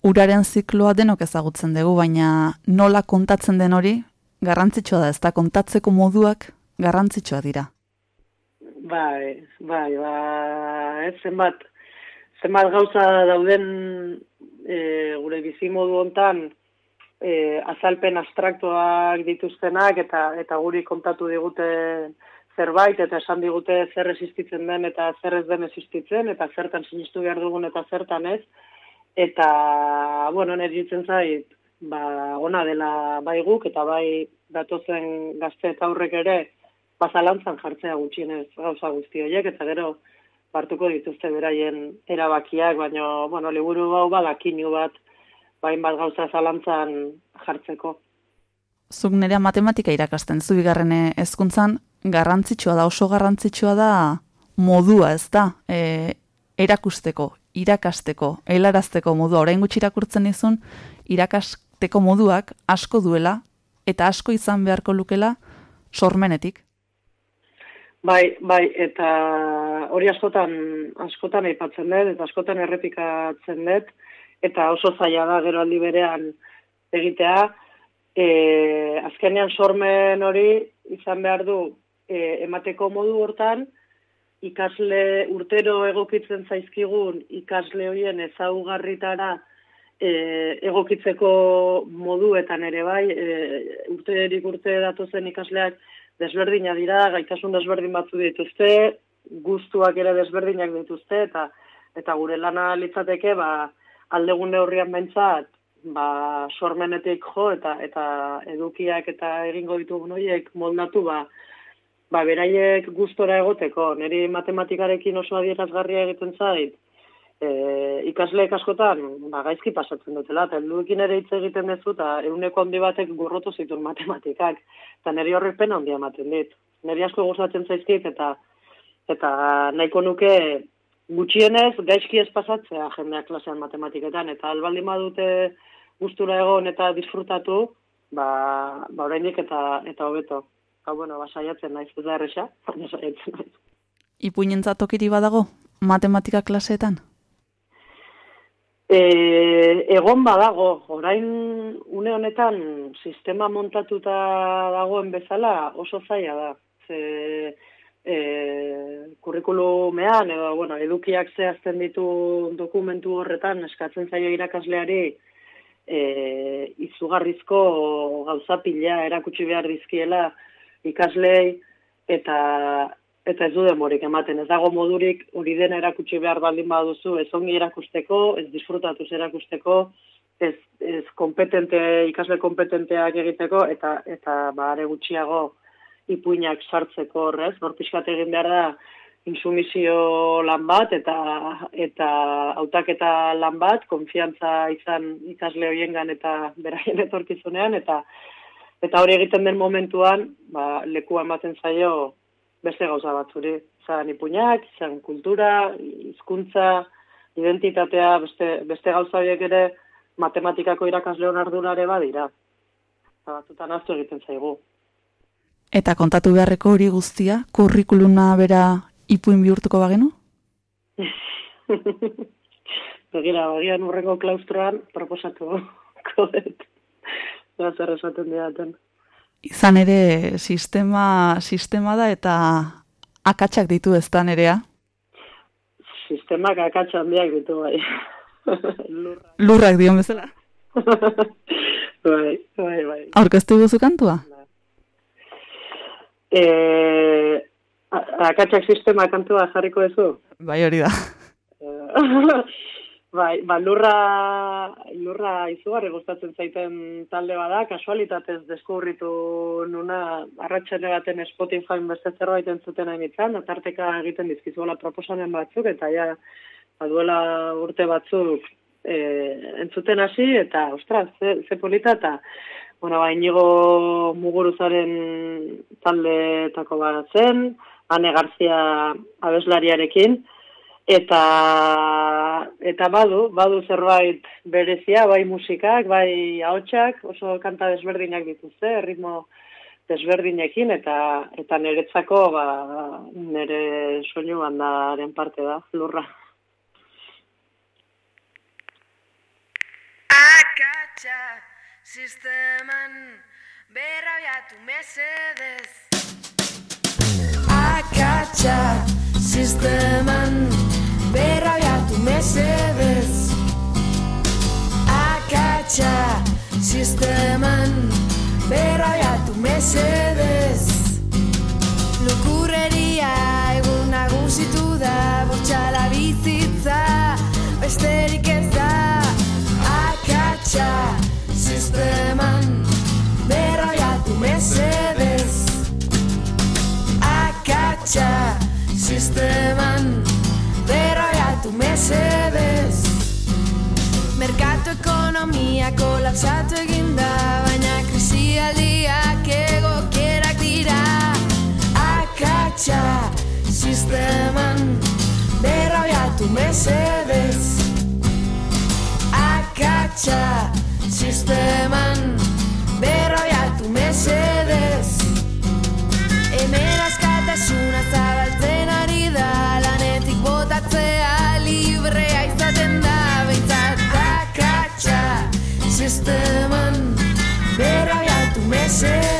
Uraren zikloa denok ezagutzen dugu, baina nola kontatzen den hori garrantzitsua da, ez da kontatzeko moduak garrantzitsua dira. Bai, bai, ba, ez zenbat, zenbat gauza dauden e, gure bizimodu hontan e, azalpen abstraktuak dituztenak eta eta guri kontatu digute zerbait eta esan digute zer existitzen den eta zer ez den existitzen eta zertan sinistu behar dugun eta zertan ez. Eta, bueno, nire ditzen zait, ba, ona dela bai guk eta bai datozen gazte eta aurrek ere bazalantzan jartzea gutxienez gauza guzti horiek, eta gero hartuko dituzte beraien erabakiak, baina, bueno, liburu hau badakinu bat, bain bat gauza zalantzan jartzeko. Zuk nerea matematika irakasten zu bigarren hezkuntzan garrantzitsua da, oso garrantzitsua da modua, ez da? E, erakusteko, irakasteko, helarazteko modua, orain gutxi irakurtzen dizun, irakasteko moduak asko duela eta asko izan beharko lukela sormenetik. Bai, bai, eta hori askotan, askotan aipatzen dut, eta askotan errepikatzen dut, eta oso zaila da gero aldi berean egitea, e, azkenean sormen hori izan behar du e, emateko modu hortan, ikasle urtero egokitzen zaizkigun ikasle horien ezaugarritara e, egokitzeko moduetan ere bai, e, urterik urte datozen ikasleak desberdina dira, gaitasun desberdin batzu dituzte, guztuak ere desberdinak dituzte, eta eta gure lana litzateke, ba, aldegun neurrian bentsat, ba, sormenetik jo, eta eta edukiak eta egingo ditugun horiek moldatu, ba, ba, beraiek gustora egoteko, niri matematikarekin oso adierazgarria egiten zait, e, ikasleek askotan, ba, gaizki pasatzen dutela, eta helduekin ere hitz egiten duzu, eta euneko handi batek gurrotu zituen matematikak, eta niri horrek pena handia ematen dit. Niri asko gustatzen zaizkit, eta eta nahiko nuke gutxienez gaizki ez pasatzea jendeak klasean matematiketan, eta albaldin badute gustura egon eta disfrutatu, ba, ba oraindik eta eta hobeto. Ba, bueno, ba, saiatzen naiz, ez da erresa, baina saiatzen naiz. Ipuinentzat badago matematika klaseetan? E, egon badago, orain une honetan sistema montatuta dagoen bezala oso zaila da. Ze, e, kurrikulumean edo bueno, edukiak zehazten ditu dokumentu horretan eskatzen zaio irakasleari e, izugarrizko gauza pila erakutsi behar dizkiela ikaslei eta eta ez du demorik ematen. Ez dago modurik hori dena erakutsi behar baldin baduzu, ez ongi erakusteko, ez disfrutatuz erakusteko, ez, ez kompetente, ikasle kompetenteak egiteko, eta eta bare gutxiago ipuinak sartzeko horrez, hor pixkat egin behar da insumizio lan bat eta eta hautaketa lan bat, konfiantza izan ikasle hoiengan eta beraien etorkizunean eta eta hori egiten den momentuan, ba, lekua ematen zaio beste gauza batzuri. Zan ipuinak, zan kultura, hizkuntza, identitatea, beste, beste gauza horiek ere matematikako irakasleon ardurare badira. Eta batzutan aztu egiten zaigu. Eta kontatu beharreko hori guztia, kurrikuluna bera ipuin bihurtuko bagenu? Begira, bagian urrengo klaustroan proposatu kodet. Zer esaten diaten. Izan ere, sistema, sistema da eta akatsak ditu ez da nerea? Sistemak akatsa handiak ditu bai. Lurra. Lurrak dion bezala. bai, bai, bai. Aurkeztu duzu kantua? E, akatsak sistema kantua jarriko duzu? Bai hori da. Bai, ba, lurra, lurra izugarri gustatzen zaiten talde bada, kasualitatez deskubritu nuna arratxene baten Spotify beste zerbait entzuten hain itzan, atarteka egiten dizkizuela proposamen batzuk, eta ja, baduela urte batzuk e, entzuten hasi, eta, ostras, ze, ze polita, eta, bueno, ba, inigo muguruzaren taldeetako bat zen, Ane Garzia abeslariarekin, eta eta badu, badu zerbait berezia, bai musikak, bai ahotsak, oso kanta desberdinak dituzte, ritmo desberdinekin eta eta niretzako ba nere soinu bandaren parte da, lurra. Akatsa sisteman berrabiatu mesedez Akatsa sisteman berrabiatu mesedez. Akatsa sisteman. Berrabiatu mesedez. Lukurreria egun nagusitu da Bortxala bizitza besterik ez da. Akatsa sisteman. Berrabiatu mesedez. Akatsa sisteman berroiatu mesedez Merkatu ekonomia kolapsatu eginda Baina krisialdiak egokierak dira. Akatsa sisteman berroiatu mesedez Akatsa sisteman berroiatu mesedez sisteman berrabiatu mesedez Akatsa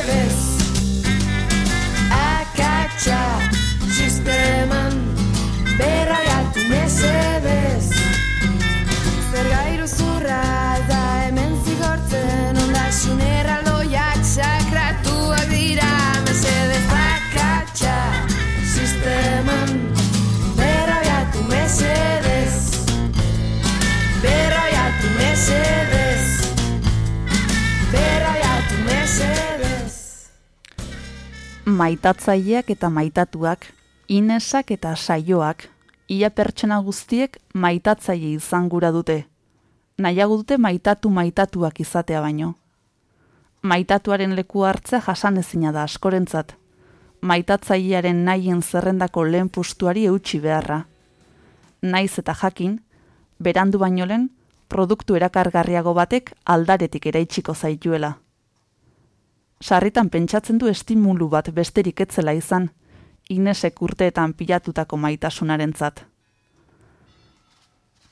Maitatzaileak eta maitatuak, inesak eta saioak, ia pertsona guztiek maitatzaile izan gura dute. Nahiago dute maitatu maitatuak izatea baino. Maitatuaren leku hartzea jasan ezina da askorentzat. Maitatzailearen nahien zerrendako lehen pustuari eutxi beharra. Naiz eta jakin, berandu baino lehen, produktu erakargarriago batek aldaretik eraitsiko zaituela. Sarritan pentsatzen du estimulu bat besterik etzela izan, Inesek urteetan pilatutako maitasunarentzat.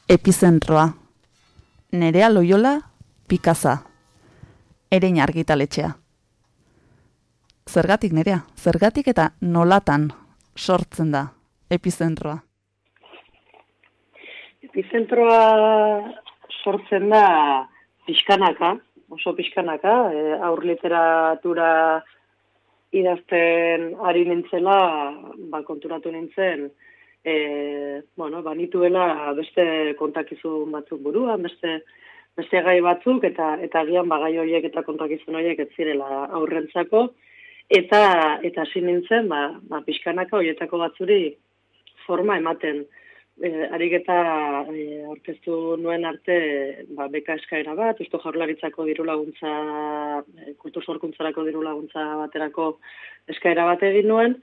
Epizentroa. Nerea Loyola, Pikaza. Erein argitaletxea. Zergatik nerea, zergatik eta nolatan sortzen da epizentroa. Epizentroa sortzen da pixkanaka, oso pixkanaka, e, aur literatura idazten ari nintzela, ba, konturatu nintzen, e, bueno, ba, nituela beste kontakizun batzuk buruan, beste beste gai batzuk eta eta agian ba gai horiek eta kontakizun horiek ez zirela aurrentzako. Eta eta hasi nintzen ba ba pixkanaka horietako batzuri forma ematen e, arik eta e, orkestu nuen arte ba, beka eskaera bat, usto jaurlaritzako diru laguntza, e, kultur sorkuntzarako diru laguntza baterako eskaera bat egin nuen,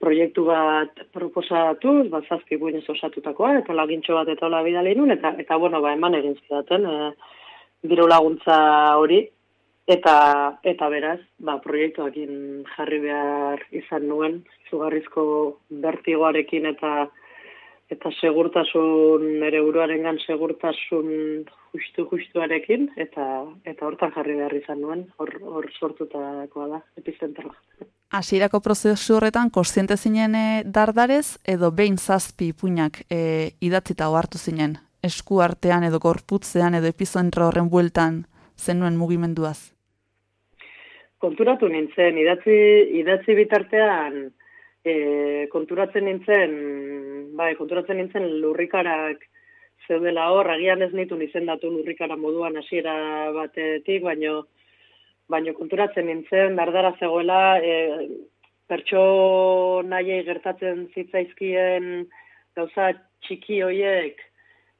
proiektu bat proposatu, bat zazki buinez osatutakoa, eta lagintxo bat eta hola bidali nun, eta, eta bueno, ba, eman egin zidaten, e, diru laguntza hori, eta eta beraz, ba, proiektuakin jarri behar izan nuen, zugarrizko bertigoarekin eta eta segurtasun ere buruarengan segurtasun justu justuarekin eta eta hortan jarri behar izan nuen. Hor hor sortutakoa da epizentroa. Hasierako prozesu horretan kontziente zinen e, dardarez edo behin zazpi ipuinak e, idatzita ohartu zinen? Esku artean edo gorputzean edo epizentro horren bueltan zenuen mugimenduaz. Konturatu nintzen, idatzi, idatzi bitartean e, konturatzen nintzen, bai, konturatzen nintzen lurrikarak zeudela. Hor, agian ez nitu nizendatu lurrikara moduan hasiera batetik, baino, baino konturatzen nintzen, dardara zegoela, e, pertso nahiei gertatzen zitzaizkien gauza txiki hoiek,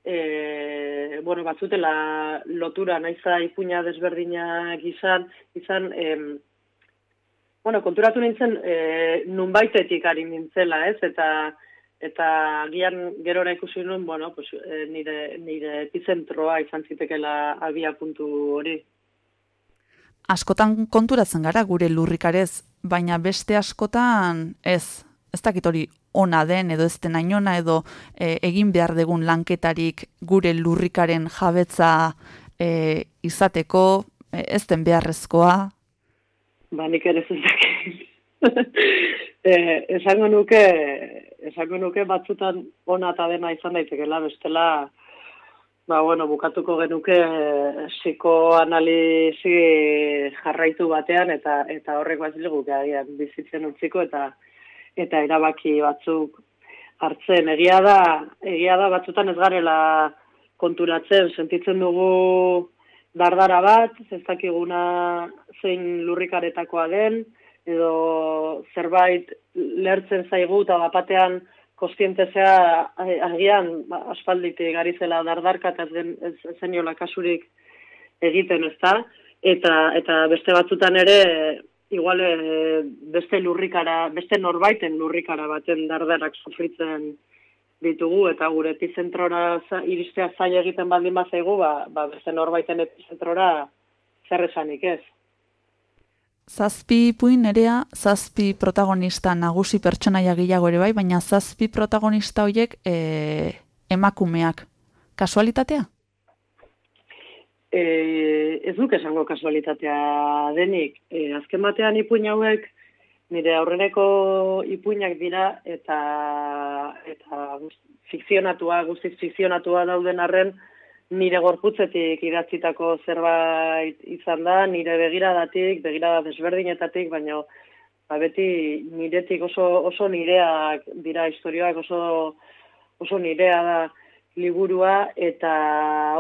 e, bueno, batzutela lotura naiza ipuña desberdinak izan, izan, em, bueno, konturatu nintzen, e, nunbaitetik ari nintzela, ez, eta eta gian gerora ikusi nuen, bueno, pues, e, nire, nire epizentroa izan zitekela abia puntu hori. Askotan konturatzen gara gure lurrikarez, baina beste askotan ez, ez dakit hori ona den edo ez den ainona edo e, egin behar degun lanketarik gure lurrikaren jabetza e, izateko, e, ez den beharrezkoa. Ba, nik ere zuzakit. e, esango nuke, esango nuke batzutan ona eta dena izan daitekela, bestela, ba, bueno, bukatuko genuke psikoanalizi jarraitu batean, eta eta horrek bat guk agian bizitzen utziko, eta eta erabaki batzuk hartzen. Egia da, egia da batzutan ez garela konturatzen, sentitzen dugu dardara bat, ez dakiguna zein lurrikaretakoa den, edo zerbait lertzen zaigu eta bapatean kostientezea agian ba, aspalditik gari zela dardarka eta zen, zeniola kasurik egiten ez da. Eta, eta beste batzutan ere igual e, beste lurrikara, beste norbaiten lurrikara baten dardarak sufritzen ditugu eta gure epizentrora iristea zaila egiten baldin bazaigu, ba, ba beste norbaiten epizentrora zer esanik ez. Zazpi puin nerea, zazpi protagonista nagusi pertsonaia gehiago ere bai, baina zazpi protagonista horiek e, emakumeak. Kasualitatea? E, ez duk esango kasualitatea denik. E, azken batean ipuin hauek nire aurreneko ipuinak dira eta eta fikzionatua, guztiz fikzionatua dauden arren nire gorputzetik idatzitako zerbait izan da, nire begiradatik, begirada desberdinetatik, baina ba, beti niretik oso, oso nireak dira historioak, oso, oso nirea da liburua eta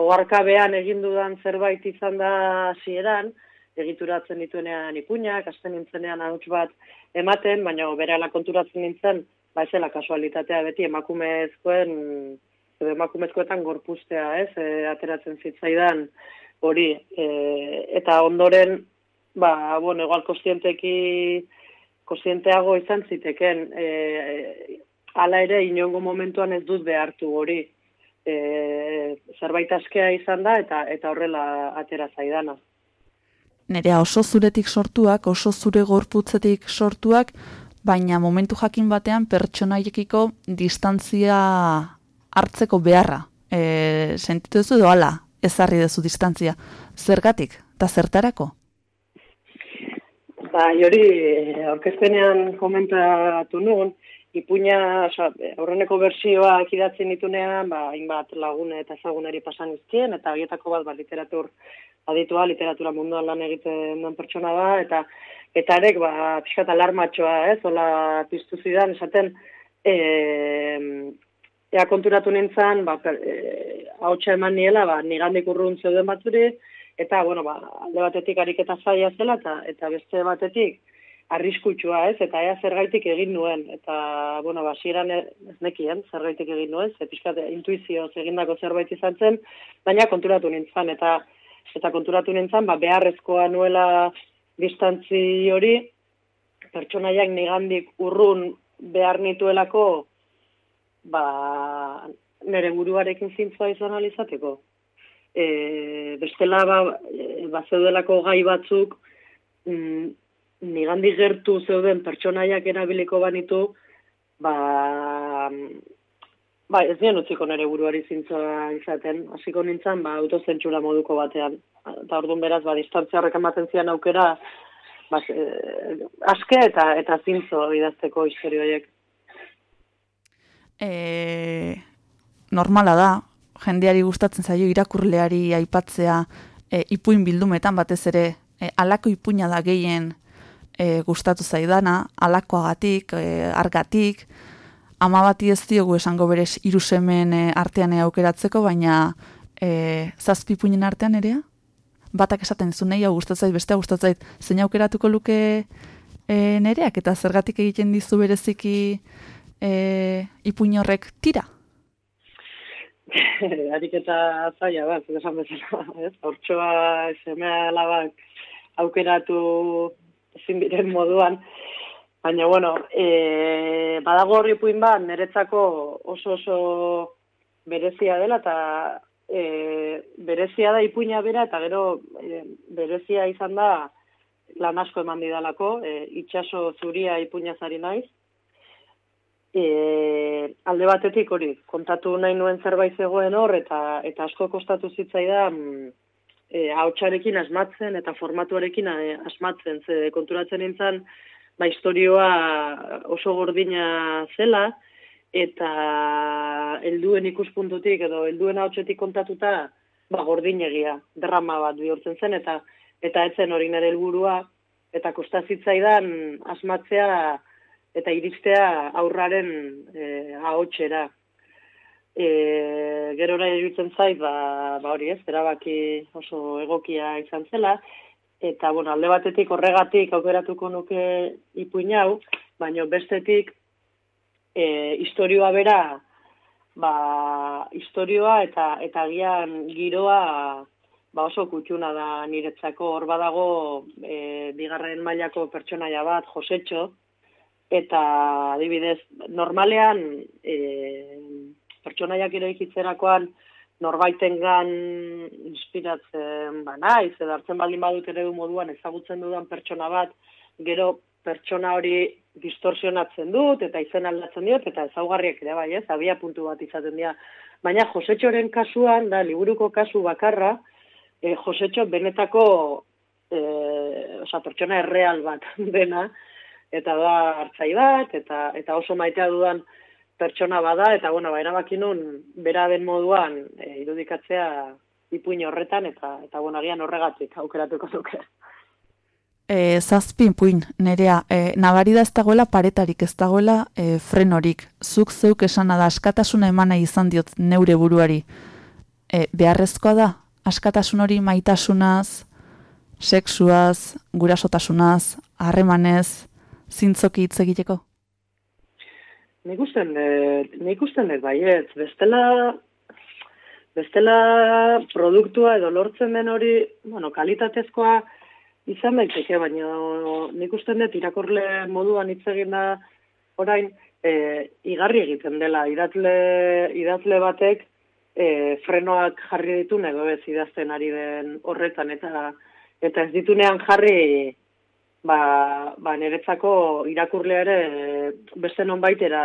oarkabean egin dudan zerbait izan da hasieran egituratzen dituenean ipuinak, hasten nintzenean hauts bat ematen, baina berala konturatzen nintzen, ba ezela kasualitatea beti emakumezkoen edo emakumezkoetan gorpustea, ez, e, ateratzen zitzaidan hori. E, eta ondoren ba bueno, igual kontzienteki kontzienteago izan ziteken e, e, ala ere inongo momentuan ez dut behartu hori. E, zerbait askea izan da eta eta horrela atera zaidana. Nerea oso zuretik sortuak, oso zure gorputzetik sortuak, baina momentu jakin batean pertsonaiekiko distantzia hartzeko beharra. E, sentitu duzu edo ala, ezarri duzu distantzia. Zergatik, eta zertarako? Ba, hori, aurkezpenean komentatu nuen, ipuina, oza, aurreneko bersioak idatzen ditunean, ba, hainbat lagune eta ezagunari pasan izkien, eta horietako bat, ba, literatur aditua, literatura munduan lan egiten duen pertsona da, eta eta arek, ba, pixkat alarmatxoa, ez, hola piztu zidan, esaten, e, ea konturatu nintzen, ba, e, hautsa eman niela, ba, nigandik urrun zeuden batzuri, eta, bueno, ba, alde batetik ariketa zaila zela, eta, eta beste batetik, arriskutsua, ez? Eta ea zergaitik egin nuen eta bueno, basieran ez nekien zergaitik egin nuen, ze pixkat intuizioz egindako zerbait izan zen, baina konturatu nintzen eta eta konturatu nintzen, ba beharrezkoa nuela distantzi hori pertsonaiak nigandik urrun behar nituelako ba nere buruarekin zintzoa izan alizateko. E, bestela ba, e, ba zeudelako gai batzuk mm, nigandi gertu zeuden pertsonaiak erabiliko banitu, ba, ba ez nien utziko nere buruari zintzoa izaten, hasiko nintzen, ba, autozentsura moduko batean. Eta orduan beraz, ba, distantzia horrek ematen zian aukera, ba, e, aske eta eta zintzo idazteko historioiek. E, normala da, jendeari gustatzen zaio irakurleari aipatzea e, ipuin bildumetan batez ere, e, alako ipuina da gehien e, gustatu zaidana, alakoagatik, e, argatik, ama bati ez diogu esango berez irusemen e, artean e, aukeratzeko, baina e, zazpi puinen artean erea? Batak esaten zu nahi hau gustatzait, bestea gustatzait, zein aukeratuko luke e, nereak, eta zergatik egiten dizu bereziki e, ipuin horrek tira? Harik eta zaila bat, esan bezala, ez? Hortxoa, semea labak aukeratu ezin diren moduan. Baina, bueno, e, badago horri puin bat, niretzako oso oso berezia dela, eta e, berezia da ipuina bera, eta gero e, berezia izan da lan asko eman didalako, e, itxaso zuria ipuina zari naiz. E, alde batetik hori, kontatu nahi nuen zerbait zegoen hor, eta, eta asko kostatu zitzaidan, e, haotxarekin asmatzen eta formatuarekin e, asmatzen. Ze konturatzen nintzen, ba, historioa oso gordina zela, eta helduen ikuspuntutik edo helduen haotxetik kontatuta, ba, gordinegia, drama bat bihurtzen zen, eta eta etzen hori nire helburua eta kostazitzaidan asmatzea eta iristea aurraren e, ahotxera e, gero nahi egitzen zait, ba, ba hori ez, erabaki oso egokia izan zela, eta bueno, alde batetik horregatik aukeratuko nuke ipuin hau, baina bestetik e, historioa bera, ba, historioa eta eta gian giroa ba oso kutxuna da niretzako. Hor badago e, bigarren mailako pertsonaia bat, Josetxo, eta adibidez, normalean e, pertsonaiak eraikitzerakoan norbaitengan inspiratzen ba naiz edo hartzen baldin badut ere moduan ezagutzen dudan pertsona bat gero pertsona hori distorsionatzen dut eta izen aldatzen diot eta ezaugarriak ere bai ez? Abia puntu bat izaten dira. Baina Josetxoren kasuan da liburuko kasu bakarra e, Josetxo benetako e, osea pertsona erreal bat dena eta da hartzai bat eta eta oso maitea dudan pertsona bada, eta bueno, ba, erabaki nun, bera den moduan, e, irudikatzea ipuin horretan, eta, eta bueno, agian horregatik aukeratuko duke. E, zazpin puin, nerea, e, nabari da ez dagoela paretarik, ez dagoela e, frenorik. Zuk zeuk esana da, askatasuna emana izan diot neure buruari. E, beharrezkoa da, askatasun hori maitasunaz, sexuaz, gurasotasunaz, harremanez, zintzoki hitz egiteko? Nik usten, nik usten ez. Baiet, bestela, bestela produktua edo lortzen den hori, bueno, kalitatezkoa izan daiteke, baina nik usten dut irakorle moduan hitz egin da orain, e, igarri egiten dela, idazle, idazle batek e, frenoak jarri ditu edo ez idazten ari den horretan, eta eta ez ditunean jarri ba, ba niretzako irakurlea ere beste nonbaitera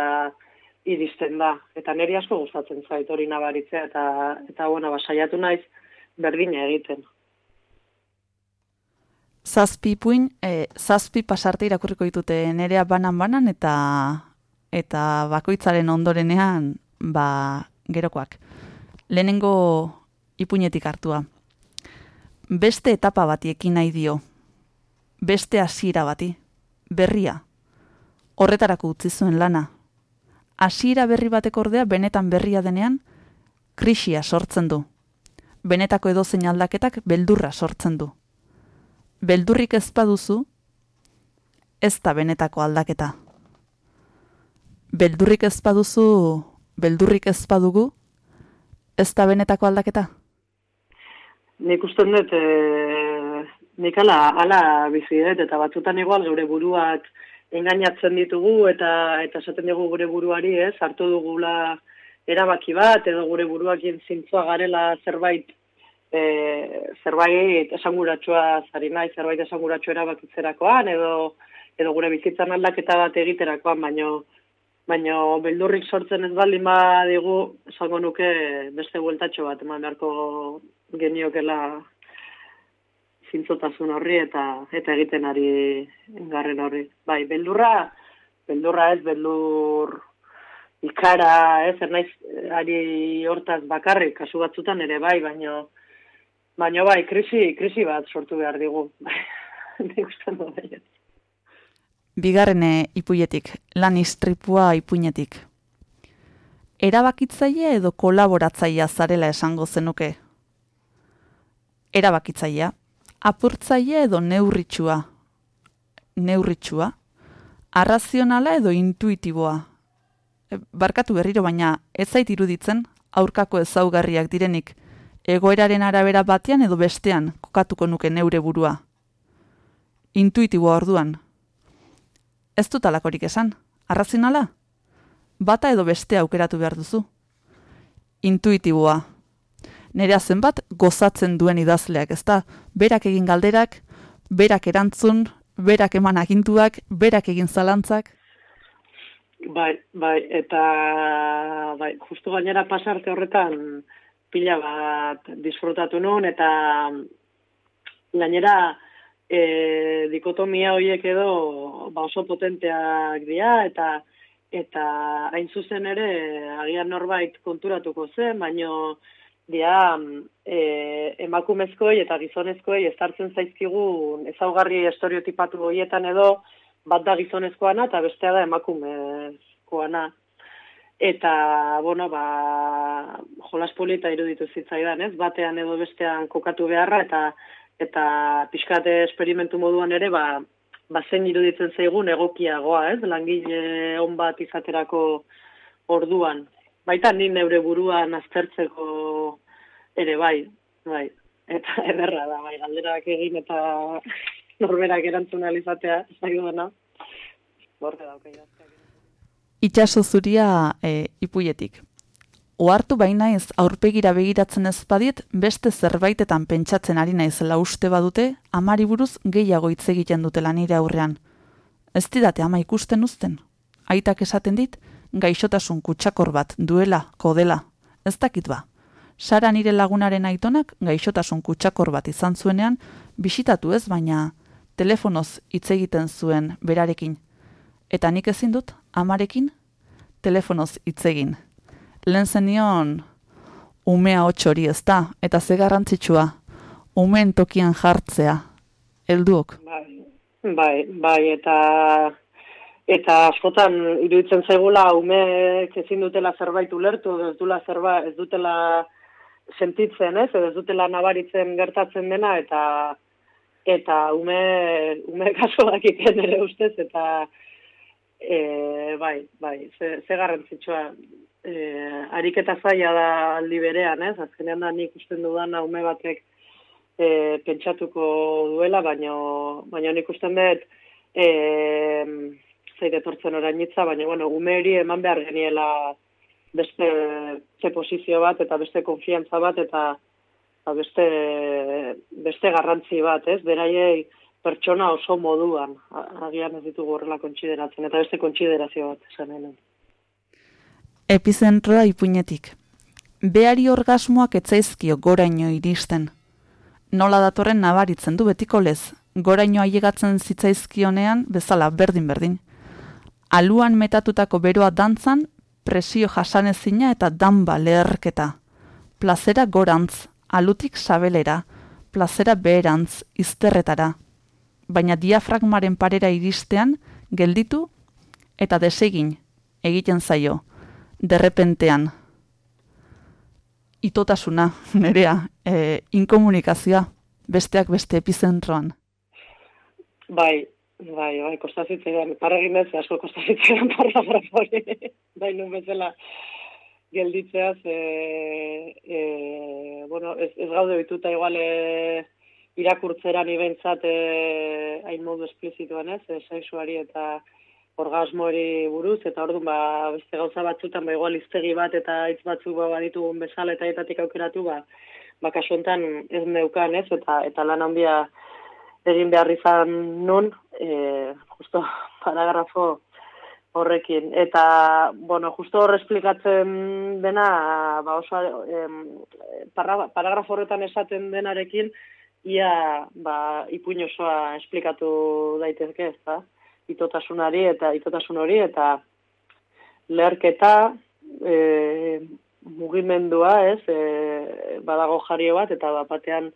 iristen da. Eta niri asko gustatzen zait hori nabaritzea eta, eta bueno, ba, saiatu naiz berdina egiten. Zazpi puin, e, zazpi pasarte irakurriko ditute nerea banan-banan eta eta bakoitzaren ondorenean, ba, gerokoak. Lehenengo ipuinetik hartua. Beste etapa bati ekin nahi dio. Beste hasiera bati. Berria. Horretarako utzi zuen lana. Hasiera berri batek ordea benetan berria denean, krisia sortzen du. Benetako edozein aldaketak beldurra sortzen du. Beldurrik ez baduzu, ez da benetako aldaketa. Beldurrik ez baduzu, beldurrik ez badugu, ez da benetako aldaketa? Nik uste dut, e, nik ala, ala bizi dut, eta batzutan igual gure buruak engainatzen ditugu, eta eta esaten dugu gure buruari, ez, hartu dugula erabaki bat, edo gure buruak zintzoa garela zerbait, e, zerbait esanguratsua zari nahi, zerbait esanguratsua erabakitzerakoan, edo, edo gure bizitzan aldaketa bat egiterakoan, baino, baino beldurrik sortzen ez baldin badigu, esango nuke beste bueltatxo bat, eman beharko geniokela zintzotasun horri eta eta egiten ari garren horri. Bai, beldurra, beldurra ez, beldur ikara, ez, er naiz, ari hortaz bakarrik, kasu batzutan ere bai, baino, baino bai, krisi, krisi bat sortu behar digu. Nik uste dut bai. Bigarrene ipuietik, lan istripua ipuinetik. Erabakitzaile edo kolaboratzailea zarela esango zenuke? Erabakitzailea, apurtzaile edo neurritxua? Neurritxua? Arrazionala edo intuitiboa? E, barkatu berriro baina ez zait iruditzen aurkako ezaugarriak direnik egoeraren arabera batean edo bestean kokatuko nuke neure burua. Intuitiboa orduan. Ez dut alakorik esan, arrazionala? Bata edo beste aukeratu behar duzu. Intuitiboa. Nerea zenbat gozatzen duen idazleak, ezta? Berak egin galderak, berak erantzun, berak eman agintuak, berak egin zalantzak. Bai, bai, eta bai, justu gainera pasarte horretan pila bat disfrutatu nuen, eta gainera e, dikotomia horiek edo ba oso potenteak dira, eta eta hain zuzen ere agian norbait konturatuko zen, baino dia e, emakumezkoi eta gizonezkoi ezartzen zaizkigun ezaugarri estereotipatu horietan edo bat da gizonezkoana eta bestea da emakumezkoana. Eta, bueno, ba, jolas polita iruditu zitzaidan, ez? Batean edo bestean kokatu beharra eta eta pixkate esperimentu moduan ere, ba, ba zen iruditzen zaigun egokiagoa, ez? Langile on bat izaterako orduan. Baita ni neure buruan aztertzeko ere bai, bai. Eta ederra da, bai, galderak egin eta norberak erantzun alizatea, zaigu dena. Borre daukai Itxaso zuria e, ipuietik. Ohartu baina ez aurpegira begiratzen ez badiet, beste zerbaitetan pentsatzen ari naizela uste badute, amari buruz gehiago hitz egiten dutela nire aurrean. Ez didate ama ikusten uzten. Aitak esaten dit, gaixotasun kutsakor bat duela, kodela. Ez dakit ba. Sara nire lagunaren aitonak gaixotasun kutsakor bat izan zuenean, bisitatu ez baina telefonoz hitz egiten zuen berarekin. Eta nik ezin dut, amarekin, telefonoz hitz egin. Lehen zenion, umea hotxori ez da, eta ze garrantzitsua, umeen tokian jartzea, helduok. Bai, bai, bai, eta eta askotan iruditzen zaigula umeek ezin dutela zerbait ulertu, ez dutela zerbait, ez dutela sentitzen, ez, ez dutela nabaritzen gertatzen dena, eta eta ume, ume kaso dakiten ere ustez, eta e, bai, bai, ze, ze garrantzitsua, e, ariketa zaila da aldi berean, ez? Azkenean da nik usten dudan ume batek e, pentsatuko duela, baina baina nik usten dut e, zaite tortzen orainitza, baina bueno, umeri eman behar geniela beste ze posizio bat eta beste konfiantza bat eta ba, beste, beste garrantzi bat, ez? Beraiei pertsona oso moduan, agian ez ditugu horrela kontsideratzen, eta beste kontsiderazio bat, esan hemen. Epizentroa ipuinetik. Beari orgasmoak etzaizkio goraino iristen. Nola datorren nabaritzen du betiko lez, goraino ailegatzen zitzaizkionean bezala berdin-berdin. Aluan metatutako beroa dantzan, presio jasanezina eta danba leherketa. Plazera gorantz, alutik sabelera, plazera beherantz, izterretara. Baina diafragmaren parera iristean, gelditu eta desegin, egiten zaio, derrepentean. Itotasuna, nerea, e, inkomunikazioa, besteak beste epizentroan. Bai, bai, bai, kostazitzen, parregin ez, asko kostazitzen paragrafo hori, bai, nun bezala gelditzeaz, e, e, bueno, ez, ez gaude bituta igual e, irakurtzeran ibentzat e, hain modu esplizituan ez, e, sexuari eta orgasmori buruz, eta orduan ba, beste gauza batzutan, ba, igual iztegi bat eta hitz batzuk ba, baditugun bezala eta etatik aukeratu, ba, ba kasu ez neukan ez, eta, eta lan handia egin behar izan nun, e, justo paragrafo horrekin. Eta, bueno, justo hor esplikatzen dena, ba oso, em, parra, paragrafo horretan esaten denarekin, ia, ba, ipuin osoa esplikatu daitezke, ez da? Itotasunari eta itotasun hori, eta leherketa, e, mugimendua, ez, e, badago jario bat, eta bat batean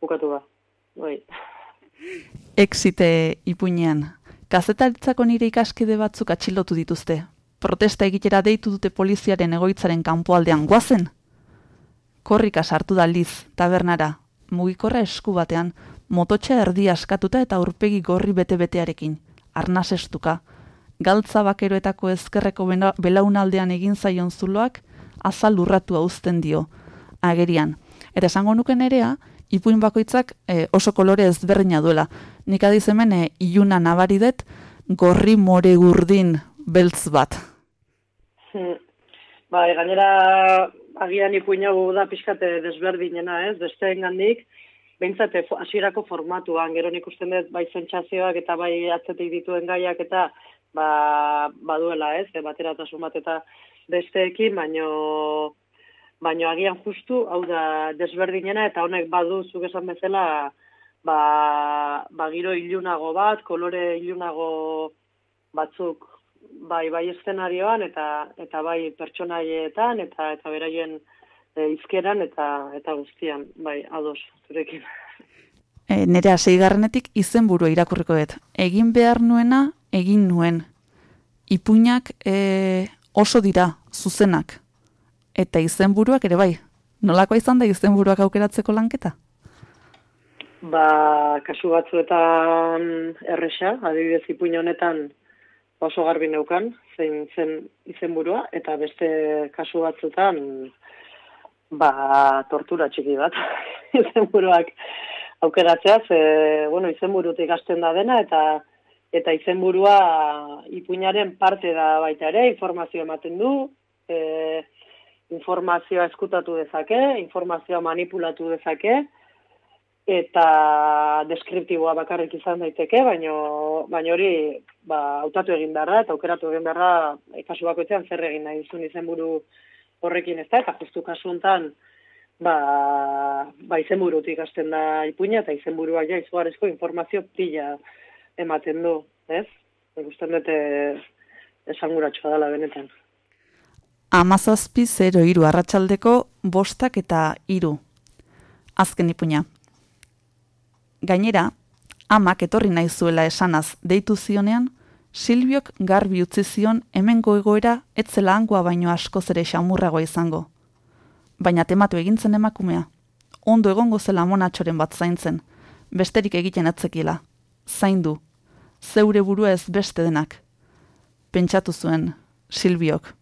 bukatu da. Bai. Exite ipuinean. Kazetaritzako nire ikaskide batzuk atxilotu dituzte. Protesta egitera deitu dute poliziaren egoitzaren kanpoaldean guazen. Korrika sartu da liz, tabernara, mugikorra esku batean, mototxa erdi askatuta eta urpegi gorri bete-betearekin, arnaz estuka. Galtza bakeroetako ezkerreko belaunaldean egin zaion zuloak, azal urratu hauzten dio, agerian. Eta esango nuke nerea, ipuin bakoitzak e, oso kolore ezberdina duela. Nik adiz hemen e, iluna nabaridet, gorri more urdin beltz bat. Hmm. Bai, gainera agian ipuin hau da pixkate desberdinena, ez? Besteen gandik, behintzate fo- hasierako formatuan, gero nik usten dut bai sentsazioak eta bai atzetik dituen gaiak eta ba, baduela, ez? E, bateratasun bat eta besteekin, baino baino agian justu, hau da desberdinena eta honek badu zuk esan bezala ba, ba giro ilunago bat, kolore ilunago batzuk bai bai eszenarioan eta eta bai pertsonaietan eta eta beraien e, izkeran eta eta guztian, bai, ados zurekin. E, nerea seigarrenetik izenburua irakurriko dut. Egin behar nuena, egin nuen. Ipuinak e, oso dira, zuzenak. Eta izenburuak ere bai. Nolako izan da izenburuak aukeratzeko lanketa? Ba, kasu batzuetan erresa, adibidez ipuin honetan oso garbi neukan, zein zen izenburua, eta beste kasu batzuetan ba, tortura txiki bat izenburuak aukeratzea, ze, bueno, izenburutik hasten da dena, eta eta izenburua ipuinaren parte da baita ere, informazio ematen du, e, informazioa eskutatu dezake, informazioa manipulatu dezake, eta deskriptiboa bakarrik izan daiteke, baino, baino hori ba, hautatu egin behar da, eta aukeratu egin behar da, e, kasu bakoitzean zer egin nahi duzun izenburu horrekin ez da, eta justu kasu honetan, ba, ba izenburutik hasten da ipuina, eta izenburuak ja izugarrizko informazio pila ematen du, ez? Ikusten dute esanguratsua dela benetan. Amazazpi 0 iru arratsaldeko bostak eta iru. Azken ipuina. Gainera, amak etorri nahi zuela esanaz deitu zionean, Silbiok garbi utzi zion hemengo egoera etzela hangoa baino askoz ere xamurragoa izango. Baina tematu egintzen emakumea. Ondo egongo zela monatxoren bat zaintzen, besterik egiten etzekila. Zaindu, zeure burua ez beste denak. Pentsatu zuen, Silbiok.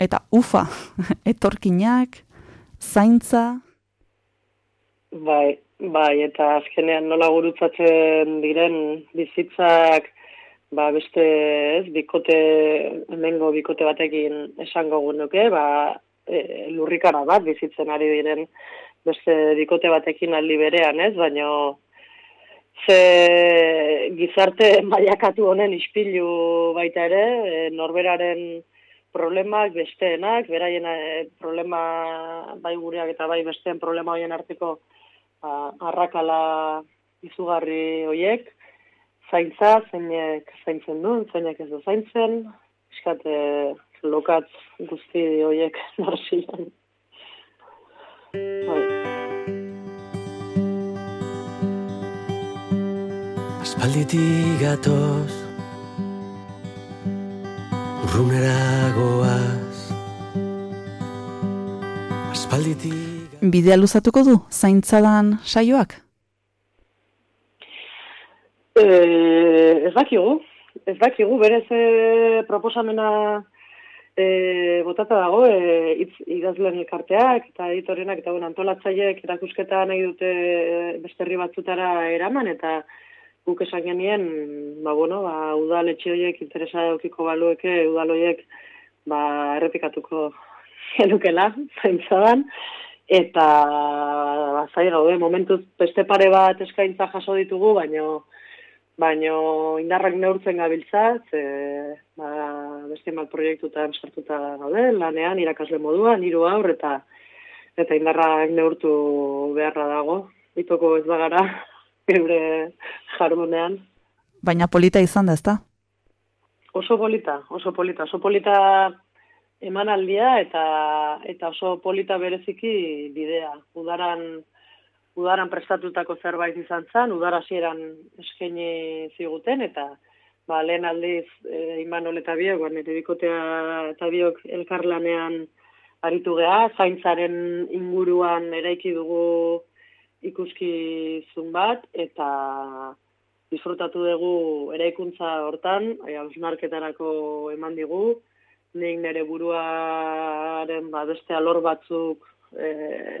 Eta ufa, etorkinak, zaintza, Bai, bai, eta azkenean nola gurutzatzen diren bizitzak ba beste, ez, bikote, hemengo bikote batekin esango gunuke, ba, e, lurrikara bat bizitzen ari diren beste bikote batekin aldi berean, ez, baino ze gizarte mailakatu honen ispilu baita ere, e, norberaren problemak besteenak, beraien e, problema bai gureak eta bai besteen problema hoien arteko ba, arrakala izugarri hoiek, zaintza, zeinek zaintzen duen, zeinek ez du zaintzen, pixkat eh, lokatz guzti horiek narsilan. Bai. Aspalditik gatoz Urrunera goaz Aspalditik Bidea luzatuko du, zaintzadan saioak? Eh, ez dakigu, ez dakigu, berez eh, proposamena eh, botata dago, eh, itz, idazlen elkarteak eta editorenak eta bueno, antolatzaileek erakusketa nahi dute eh, beste herri batzutara eraman eta guk esan genien, ba, bueno, ba, udal etxe horiek interesa daukiko balueke, udal horiek ba, errepikatuko genukela, zaintzadan, eta ba, zai gaude, momentuz beste pare bat eskaintza jaso ditugu, baino baino indarrak neurtzen gabiltza, ze, ba, beste mal proiektutan sartuta gaude, lanean, irakasle moduan, hiru aur, eta eta indarrak neurtu beharra dago. Itoko ez bagara, geure jardunean. Baina polita izan da, ezta? Oso polita, oso polita, oso polita emanaldia eta eta oso polita bereziki bidea. Udaran udaran prestatutako zerbait izan zen, udara hasieran eskaini ziguten eta ba, lehen aldiz e, Imanol eta biok, ba, nire bikotea eta biok elkarlanean aritu geha, zaintzaren inguruan eraiki dugu ikuskizun bat, eta disfrutatu dugu eraikuntza hortan, hausnarketarako eman digu, nik nire buruaren ba, beste alor batzuk e,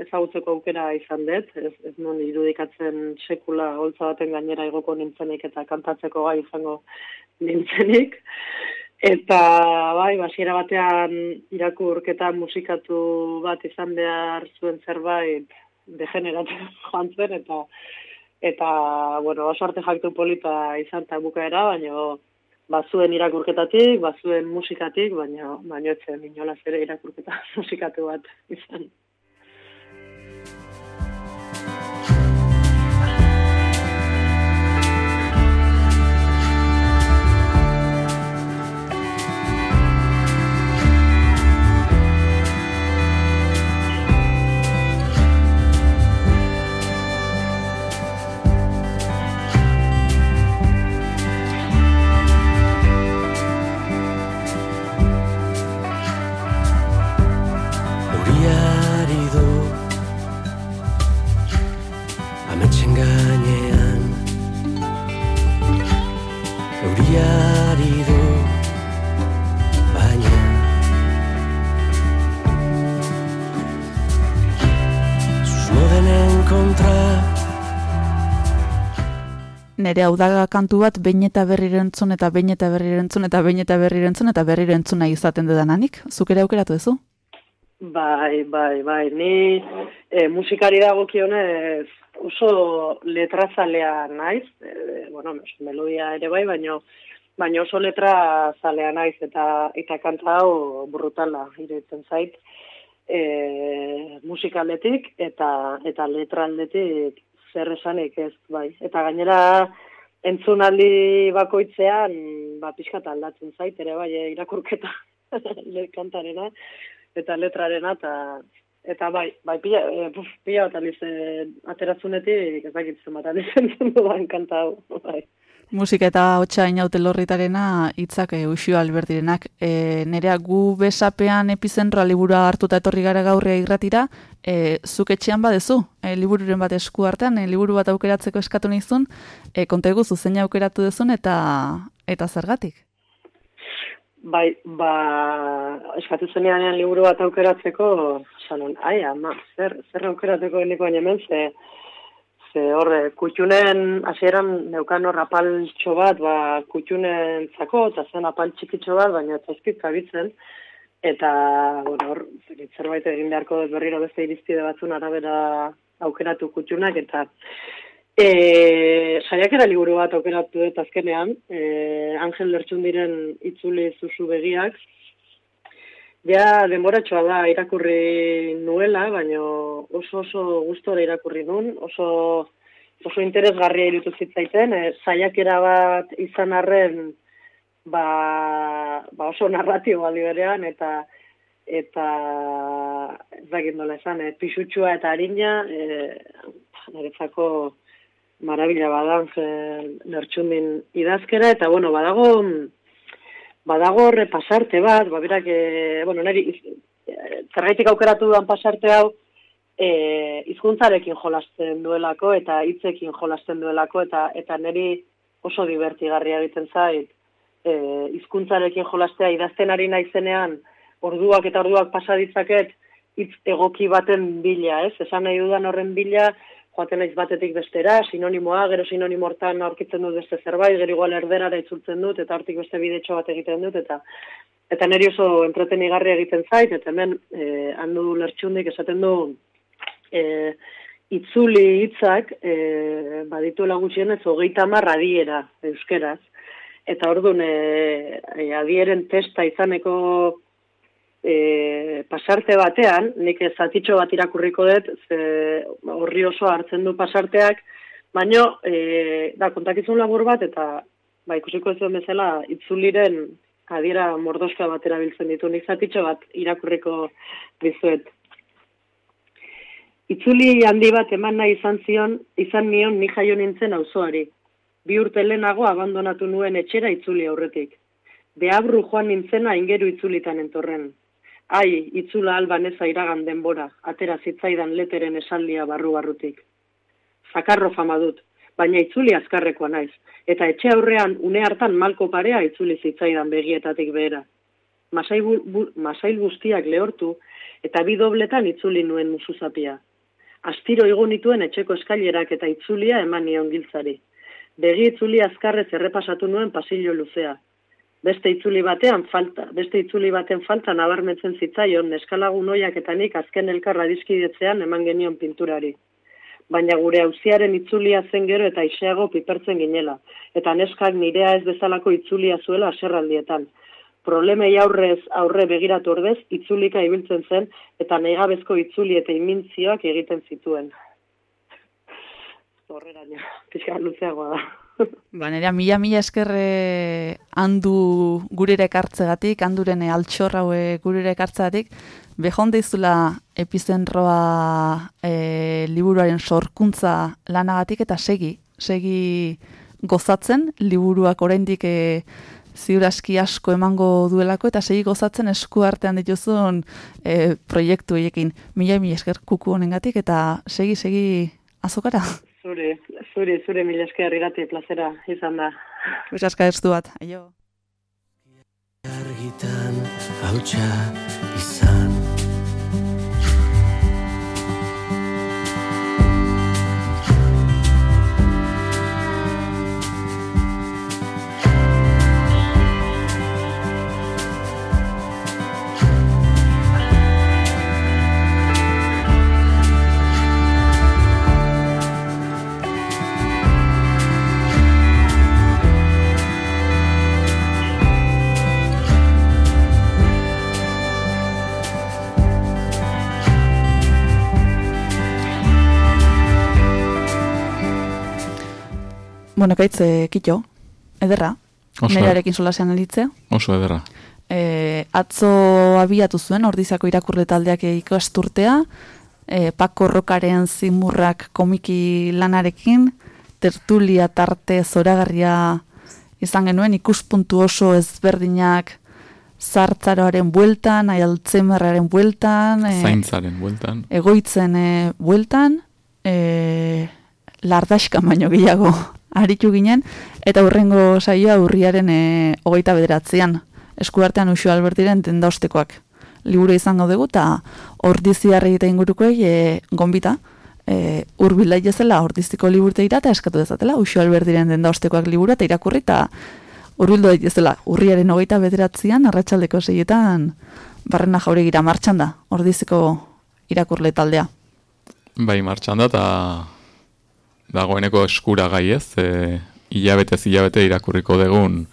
ezagutzeko aukera izan dut, ez, ez non irudikatzen sekula holtza baten gainera igoko nintzenik eta kantatzeko gai izango nintzenik. Eta bai, basiera batean irakurketa musikatu bat izan behar zuen zerbait degeneratu joan zen, eta eta, bueno, oso arte jaktu polita izan eta bukaera, baina bazuen irakurketatik, bazuen musikatik, baina baina etzen inolaz ere irakurketa musikatu bat izan. Nere hau da kantu bat behin eta berriro entzun eta behin eta berriro entzun eta behin eta berriro entzun eta berriro entzun nahi izaten dudananik. Zuk ere aukeratu duzu? Bai, bai, bai, ni e, musikari dagokionez oso letrazalea naiz, e, bueno, melodia ere bai, baino, baino oso letrazalea naiz eta eta kanta hau brutala iruditzen zait. E, musikaldetik eta eta letraldetik zer esanik ez, bai. Eta gainera entzunaldi bakoitzean, ba, pixkat aldatzen zait, ere bai, e, irakurketa kantarena eta letrarena eta eta bai, bai pila, e, puf, pila bat aliz e, ateratzunetik ez dakit zenbat aliz entzun dudan kanta hau, bai. Musika eta hotxa inaute lorritarena hitzak e, Uxio Albertirenak. E, nerea gu besapean epizentroa liburua hartuta etorri gara gaurria irratira, e, zuk etxean badezu, e, libururen bat esku artean, e, liburu bat aukeratzeko eskatu nizun, e, konta eguzu zein aukeratu duzun eta eta zergatik. Bai, ba, eskatu zenean liburu bat aukeratzeko, sanon, ai, ama, zer, zer aukeratzeko genikoan hemen, ze, ze horre, kutxunen, hasieran neukan hor apaltxo bat, ba, kutxunen zako, eta zen apal txikitxo bat, baina ez zaizkit kabitzen, eta, bueno, hor, zerbait egin beharko dut berriro beste irizpide batzun arabera aukeratu kutxunak, eta E, saiakera liburu bat aukeratu dut azkenean, e, Angel Lertxundiren itzuli zuzu begiak. Ja, denboratxoa da irakurri nuela, baina oso oso gustora irakurri nun, oso oso interesgarria irutu zitzaiten, e, saiakera bat izan arren ba, ba oso narratio bali berean, eta eta ez dakit nola esan, e, pixutxua eta harina, e, niretzako marabila badan e, nertxundin idazkera, eta bueno, badago badago horre pasarte bat, ba, berak, e, bueno, neri, zergaitik aukeratu duan pasarte hau, e, izkuntzarekin jolasten duelako, eta hitzekin jolasten duelako, eta eta neri oso divertigarria egiten zait, e, izkuntzarekin jolastea idazten ari naizenean, orduak eta orduak pasa ditzaket, hitz egoki baten bila, ez? Esan nahi dudan horren bila, joaten naiz batetik bestera, sinonimoa, gero sinonimo hortan aurkitzen dut beste zerbait, gero igual erderara itzultzen dut, eta hortik beste bidetxo bat egiten dut, eta eta neri oso entretenigarri egiten zait, eta hemen eh, handu lertxundik esaten du eh, itzuli hitzak eh, baditu lagutxien ez hogeita marra euskeraz. Eta eh, eh, adieren testa izaneko e, pasarte batean, nik zatitxo bat irakurriko dut, ze horri oso hartzen du pasarteak, baino, e, da, kontakizun labur bat, eta ba, ikusiko ez duen bezala, itzuliren adiera mordoska bat erabiltzen ditu, nik zatitxo bat irakurriko dizuet. Itzuli handi bat eman nahi izan zion, izan nion ni jaio nintzen auzoari. Bi urte lehenago abandonatu nuen etxera itzuli aurretik. Deabru joan nintzena ingeru itzulitan entorren. Ai, itzula alban eza iragan denbora, atera zitzaidan leteren esaldia barru-barrutik. Zakarro fama dut, baina itzuli azkarrekoa naiz, eta etxe aurrean une hartan malko parea itzuli zitzaidan begietatik behera. Masai bu, bu, masail guztiak lehortu, eta bi dobletan itzuli nuen musuzapia. Astiro igunituen etxeko eskailerak eta itzulia eman nion giltzari. Begi itzuli azkarrez errepasatu nuen pasillo luzea, beste itzuli batean falta, beste itzuli baten falta nabarmentzen zitzaion neskalagun oiak eta nik azken elkarra dizkidetzean eman genion pinturari. Baina gure auziaren itzulia zen gero eta iseago pipertzen ginela, eta neskak nirea ez bezalako itzulia zuela aserraldietan. Problemei aurrez aurre begiratu ordez, itzulika ibiltzen zen, eta negabezko itzuli eta imintzioak egiten zituen. Horrera, pixka luzeagoa da. Ba, nerea, mila mila eskerre handu gurere ekartzegatik, handuren altxorra haue gurere ekartzegatik, behon deizula epizentroa e, liburuaren sorkuntza lanagatik eta segi, segi gozatzen, liburuak oraindik e, ziuraski asko emango duelako eta segi gozatzen esku artean dituzun e, proiektu ekin. Mila mila esker kuku honengatik eta segi, segi azokara. Zure, zure, zure mila esker irati plazera izan da. Pues aska ez du bat, aio. Argitan hautsa Bueno, kaitz, e, kitxo, ederra, Oso, nerearekin solasean elitzea. oso ederra. E, atzo abiatu zuen, ordizako irakurle taldeak ikasturtea, e, Pako Rokaren zimurrak komiki lanarekin, tertulia tarte zoragarria izan genuen, ikuspuntu oso ezberdinak zartzaroaren bueltan, altzeimerraren bueltan, e, Zaintzaren bueltan. egoitzen e, bueltan, e, lardaxka baino gehiago aritu ginen, eta hurrengo saioa urriaren e, hogeita bederatzean, eskuartean usio albertiren tendaostekoak. Liburu izango dugu, eta ordiziarri eta ingurukoei e, gonbita, e, urbil daitezela ordiziko liburtegira eta eskatu dezatela, usio albertiren tendaostekoak liburu eta irakurri, eta urbildu daitezela, urriaren hogeita bederatzean, arratsaldeko seietan, barrena jauregira martxan da, ordiziko irakurle taldea. Bai, martxan da, eta dagoeneko eskura gai ez, e, hilabetez hilabete irakurriko dugun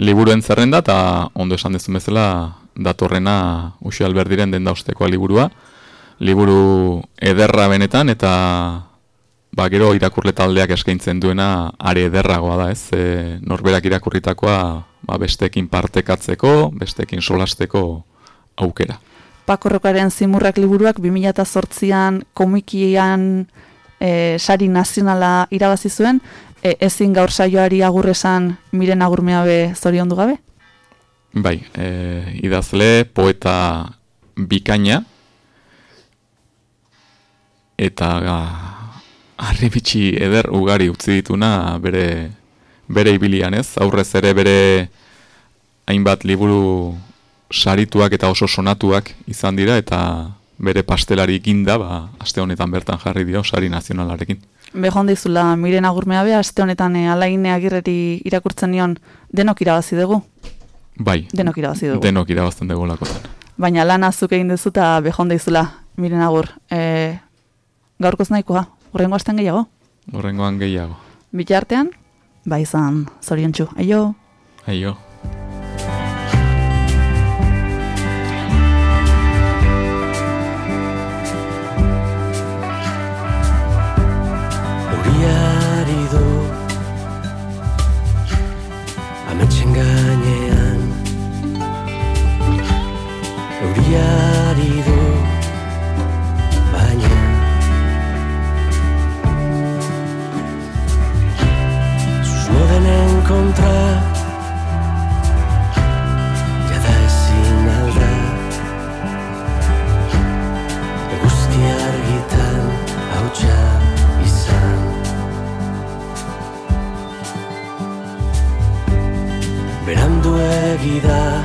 liburuen zerrenda, eta ondo esan dezun bezala datorrena Uxo Alberdiren den daustekoa liburua. Liburu ederra benetan, eta ba, gero irakurle taldeak eskaintzen duena are ederragoa da, ez? E, norberak irakurritakoa ba, bestekin partekatzeko, bestekin solasteko aukera. Pakorrokaren zimurrak liburuak 2008an komikian e, sari nazionala irabazi zuen, e, ezin gaur saioari agurresan miren agurmeabe zoriondu gabe? Bai, e, idazle, poeta bikaina, eta harribitxi eder ugari utzi dituna bere, bere ibilian ez, aurrez ere bere hainbat liburu sarituak eta oso sonatuak izan dira, eta bere pastelari ginda, ba, aste honetan bertan jarri dio, sari nazionalarekin. Behon dizula, miren agurmea be, aste honetan e, alaine agirreti irakurtzen nion, denok irabazi dugu? Bai, Denok irabazi dugu. denok irabazten dugu lakotan. Baina lan azuk egin duzu eta behon dizula, miren agur. E, gaurkoz nahikoa, urrengo astean gehiago? Horrengoan gehiago. Bitartean, ba izan, zoriontsu. Aio! Aio. Euriari du Baina Susmo denen kontra Jada ezin alda Eguzki argitan hautsa izan Berandu egida